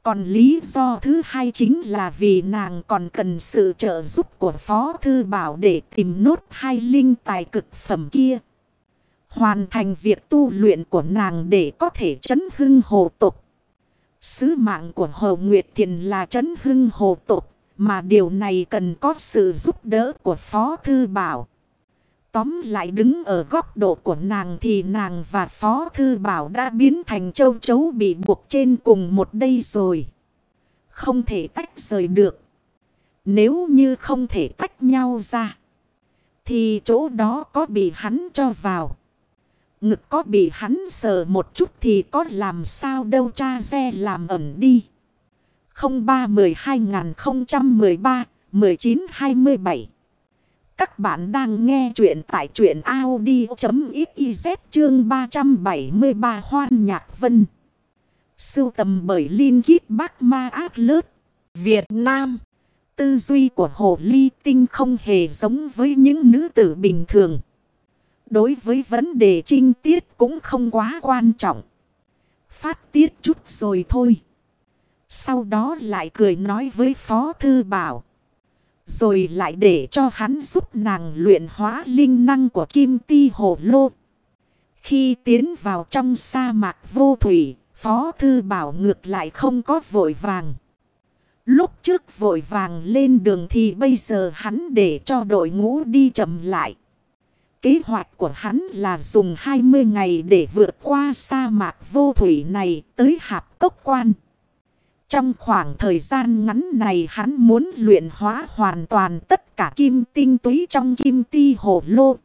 S1: còn lý do thứ hai chính là vì nàng còn cần sự trợ giúp của Phó Thư Bảo để tìm nốt hai linh tài cực phẩm kia. Hoàn thành việc tu luyện của nàng để có thể chấn hưng hồ tục. Sứ mạng của Hồ Nguyệt Thiền là chấn hưng hồ tục, mà điều này cần có sự giúp đỡ của Phó Thư Bảo. Tóm lại đứng ở góc độ của nàng thì nàng và Phó Thư Bảo đã biến thành châu chấu bị buộc trên cùng một đây rồi. Không thể tách rời được. Nếu như không thể tách nhau ra. Thì chỗ đó có bị hắn cho vào. Ngực có bị hắn sờ một chút thì có làm sao đâu cha xe làm ẩn đi. 03 12 013 1927 các bạn đang nghe chuyện tại chuyện Audi.xyz chương 373 Hoan Nhạc Vân. Sưu tầm bởi Linh Ghiết Bác Ma Ác Lớt. Việt Nam. Tư duy của Hồ Ly Tinh không hề giống với những nữ tử bình thường. Đối với vấn đề trinh tiết cũng không quá quan trọng. Phát tiết chút rồi thôi. Sau đó lại cười nói với Phó Thư Bảo. Rồi lại để cho hắn giúp nàng luyện hóa linh năng của kim ti hồ lô. Khi tiến vào trong sa mạc vô thủy, Phó Thư Bảo ngược lại không có vội vàng. Lúc trước vội vàng lên đường thì bây giờ hắn để cho đội ngũ đi chậm lại. Kế hoạch của hắn là dùng 20 ngày để vượt qua sa mạc vô thủy này tới hạp cốc quan. Trong khoảng thời gian ngắn này hắn muốn luyện hóa hoàn toàn tất cả kim tinh túy trong kim ti hồ lô.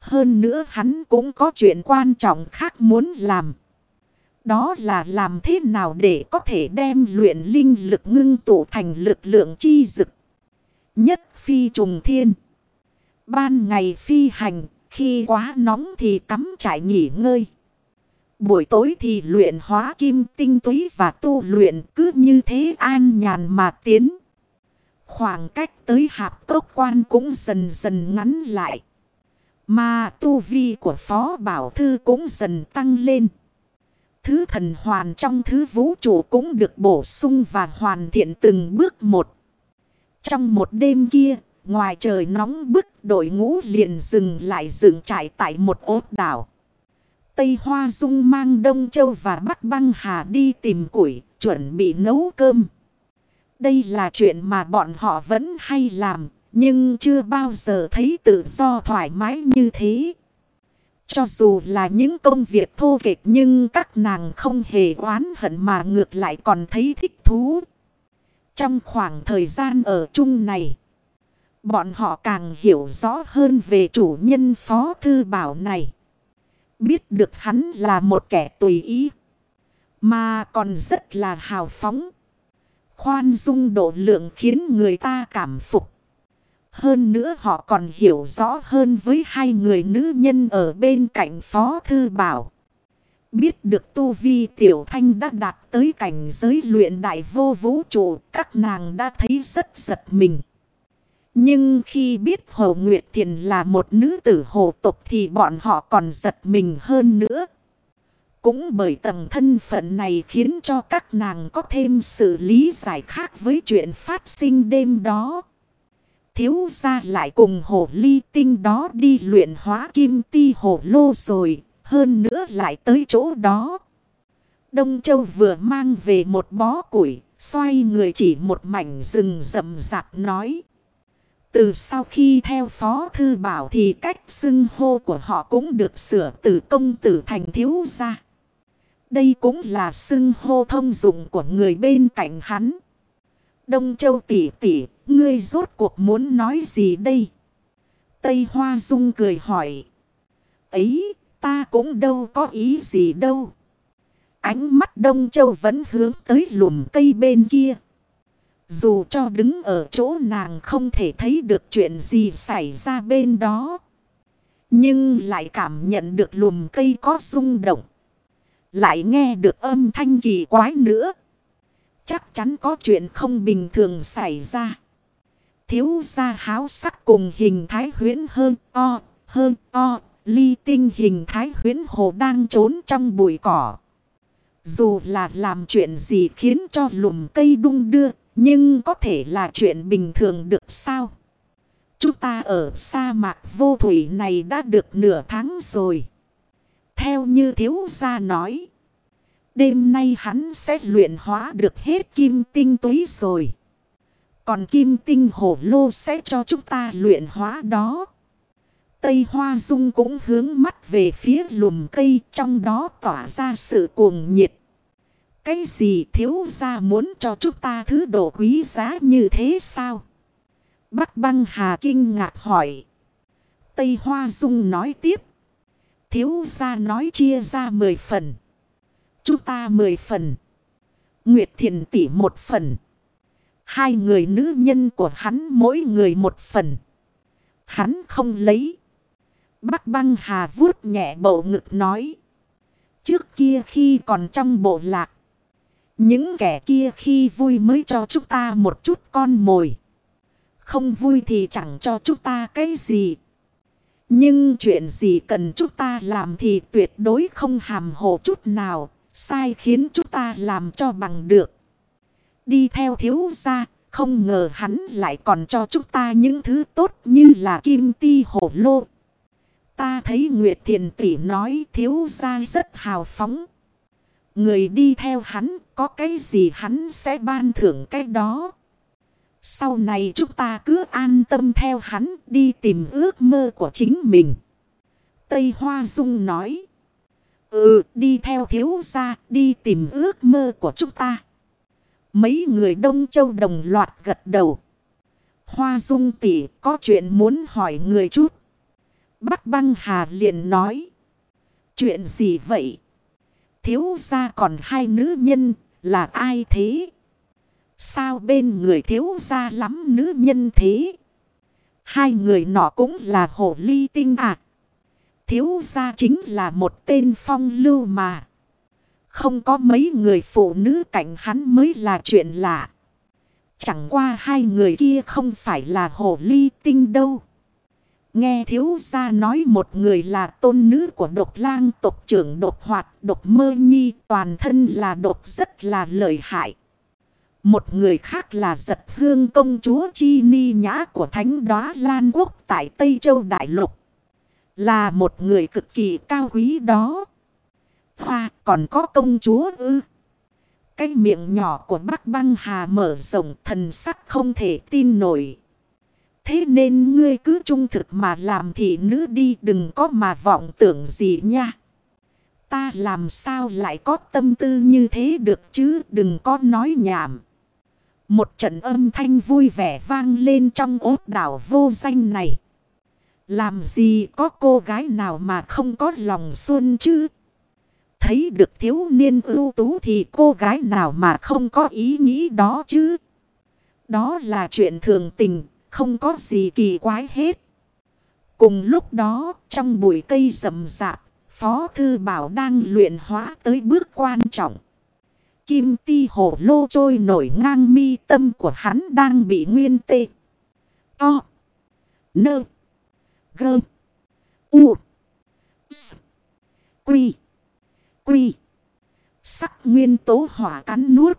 S1: Hơn nữa hắn cũng có chuyện quan trọng khác muốn làm. Đó là làm thế nào để có thể đem luyện linh lực ngưng tụ thành lực lượng chi dực. Nhất phi trùng thiên. Ban ngày phi hành, khi quá nóng thì cắm trại nghỉ ngơi. Buổi tối thì luyện hóa kim tinh túy và tu luyện cứ như thế an nhàn mà tiến. Khoảng cách tới hạp cốc quan cũng dần dần ngắn lại. Mà tu vi của Phó Bảo Thư cũng dần tăng lên. Thứ thần hoàn trong thứ vũ trụ cũng được bổ sung và hoàn thiện từng bước một. Trong một đêm kia, ngoài trời nóng bức đội ngũ liền dừng lại dừng trại tại một ốt đảo. Tây Hoa Dung mang Đông Châu và Bắc Băng Hà đi tìm củi, chuẩn bị nấu cơm. Đây là chuyện mà bọn họ vẫn hay làm, nhưng chưa bao giờ thấy tự do thoải mái như thế. Cho dù là những công việc thô kệch nhưng các nàng không hề oán hận mà ngược lại còn thấy thích thú. Trong khoảng thời gian ở chung này, bọn họ càng hiểu rõ hơn về chủ nhân phó thư bảo này biết được hắn là một kẻ tùy ý. Mà còn rất là hào phóng. Khoan dung độ lượng khiến người ta cảm phục. Hơn nữa họ còn hiểu rõ hơn với hai người nữ nhân ở bên cạnh Phó Thư Bảo. Biết được Tu Vi Tiểu Thanh đã đạt tới cảnh giới luyện đại vô vũ trụ, các nàng đã thấy rất giật mình. Nhưng khi biết Hồ Nguyệt Thiền là một nữ tử hồ tục thì bọn họ còn giật mình hơn nữa. Cũng bởi tầng thân phận này khiến cho các nàng có thêm sự lý giải khác với chuyện phát sinh đêm đó. Thiếu ra lại cùng hồ ly tinh đó đi luyện hóa kim ti hồ lô rồi. Hơn nữa lại tới chỗ đó. Đông Châu vừa mang về một bó củi. Xoay người chỉ một mảnh rừng rậm rạp nói. Từ sau khi theo Phó Thư Bảo thì cách xưng hô của họ cũng được sửa từ công tử thành thiếu gia. Đây cũng là xưng hô thông dụng của người bên cạnh hắn. Đông Châu tỷ tỷ, ngươi rốt cuộc muốn nói gì đây? Tây Hoa Dung cười hỏi. Ấy, ta cũng đâu có ý gì đâu. Ánh mắt Đông Châu vẫn hướng tới lùm cây bên kia. Dù cho đứng ở chỗ nàng không thể thấy được chuyện gì xảy ra bên đó. Nhưng lại cảm nhận được lùm cây có rung động. Lại nghe được âm thanh kỳ quái nữa. Chắc chắn có chuyện không bình thường xảy ra. Thiếu gia háo sắc cùng hình thái huyến hơn o, hơn o, ly tinh hình thái huyến hồ đang trốn trong bụi cỏ. Dù là làm chuyện gì khiến cho lùm cây đung đưa, nhưng có thể là chuyện bình thường được sao? Chúng ta ở sa mạc vô thủy này đã được nửa tháng rồi. Theo như thiếu gia nói. Đêm nay hắn sẽ luyện hóa được hết kim tinh túy rồi. Còn kim tinh hổ lô sẽ cho chúng ta luyện hóa đó. Tây Hoa Dung cũng hướng mắt về phía lùm cây, trong đó tỏa ra sự cuồng nhiệt. Cái gì thiếu ra muốn cho chúng ta thứ đồ quý giá như thế sao? Bắc băng hà kinh ngạc hỏi. Tây Hoa Dung nói tiếp. Thiếu ra nói chia ra mười phần. Chúng ta mười phần. Nguyệt thiền tỷ một phần. Hai người nữ nhân của hắn mỗi người một phần. Hắn không lấy. Bắc băng hà vuốt nhẹ bầu ngực nói. Trước kia khi còn trong bộ lạc. Những kẻ kia khi vui mới cho chúng ta một chút con mồi. Không vui thì chẳng cho chúng ta cái gì. Nhưng chuyện gì cần chúng ta làm thì tuyệt đối không hàm hồ chút nào. Sai khiến chúng ta làm cho bằng được. Đi theo thiếu gia, không ngờ hắn lại còn cho chúng ta những thứ tốt như là kim ti hổ lô. Ta thấy Nguyệt Thiền Tỷ nói thiếu gia rất hào phóng. Người đi theo hắn, có cái gì hắn sẽ ban thưởng cái đó. Sau này chúng ta cứ an tâm theo hắn, đi tìm ước mơ của chính mình. Tây Hoa Dung nói. Ừ đi theo thiếu gia, đi tìm ước mơ của chúng ta. Mấy người Đông Châu đồng loạt gật đầu. Hoa Dung tỷ, có chuyện muốn hỏi người chút. Bắc băng hà liền nói. Chuyện gì vậy? Thiếu gia còn hai nữ nhân, là ai thế? Sao bên người thiếu gia lắm nữ nhân thế? Hai người nọ cũng là hồ ly tinh à? Thiếu gia chính là một tên phong lưu mà. Không có mấy người phụ nữ cạnh hắn mới là chuyện lạ. Chẳng qua hai người kia không phải là hồ ly tinh đâu. Nghe thiếu gia nói một người là tôn nữ của độc lang, tộc trưởng độc hoạt, độc mơ nhi, toàn thân là độc, rất là lợi hại. Một người khác là giật hương công chúa Chi Ni Nhã của Thánh Đóa Lan Quốc tại Tây Châu Đại Lục. Là một người cực kỳ cao quý đó. Hoa, còn có công chúa ư. Cái miệng nhỏ của bác băng hà mở rộng, thần sắc không thể tin nổi. Thế nên ngươi cứ trung thực mà làm thị nữ đi, đừng có mà vọng tưởng gì nha. Ta làm sao lại có tâm tư như thế được chứ, đừng có nói nhảm. Một trận âm thanh vui vẻ vang lên trong ốt đảo vô danh này. Làm gì có cô gái nào mà không có lòng xuân chứ? Thấy được thiếu niên ưu tú thì cô gái nào mà không có ý nghĩ đó chứ? Đó là chuyện thường tình không có gì kỳ quái hết. Cùng lúc đó, trong bụi cây rậm rạp, Phó Thư Bảo đang luyện hóa tới bước quan trọng. Kim ti hổ lô trôi nổi ngang mi tâm của hắn đang bị nguyên tê. To. Nơ. Gơ. U. S. Quy. Quy. quy. Sắc nguyên tố hỏa cắn nuốt.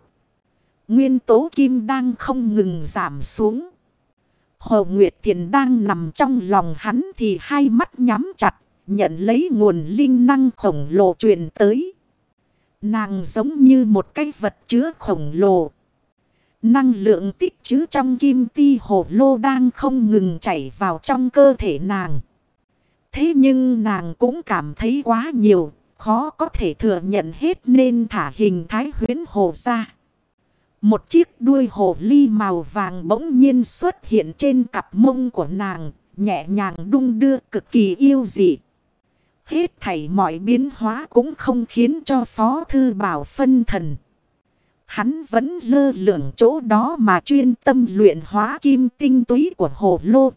S1: Nguyên tố kim đang không ngừng giảm xuống. Hồ Nguyệt Thiền đang nằm trong lòng hắn thì hai mắt nhắm chặt, nhận lấy nguồn linh năng khổng lồ truyền tới. Nàng giống như một cái vật chứa khổng lồ. Năng lượng tích trữ trong kim ti hồ lô đang không ngừng chảy vào trong cơ thể nàng. Thế nhưng nàng cũng cảm thấy quá nhiều, khó có thể thừa nhận hết nên thả hình thái huyến hồ ra. Một chiếc đuôi hồ ly màu vàng bỗng nhiên xuất hiện trên cặp mông của nàng, nhẹ nhàng đung đưa cực kỳ yêu dị. Hết thảy mọi biến hóa cũng không khiến cho Phó Thư Bảo phân thần. Hắn vẫn lơ lửng chỗ đó mà chuyên tâm luyện hóa kim tinh túy của hồ lô.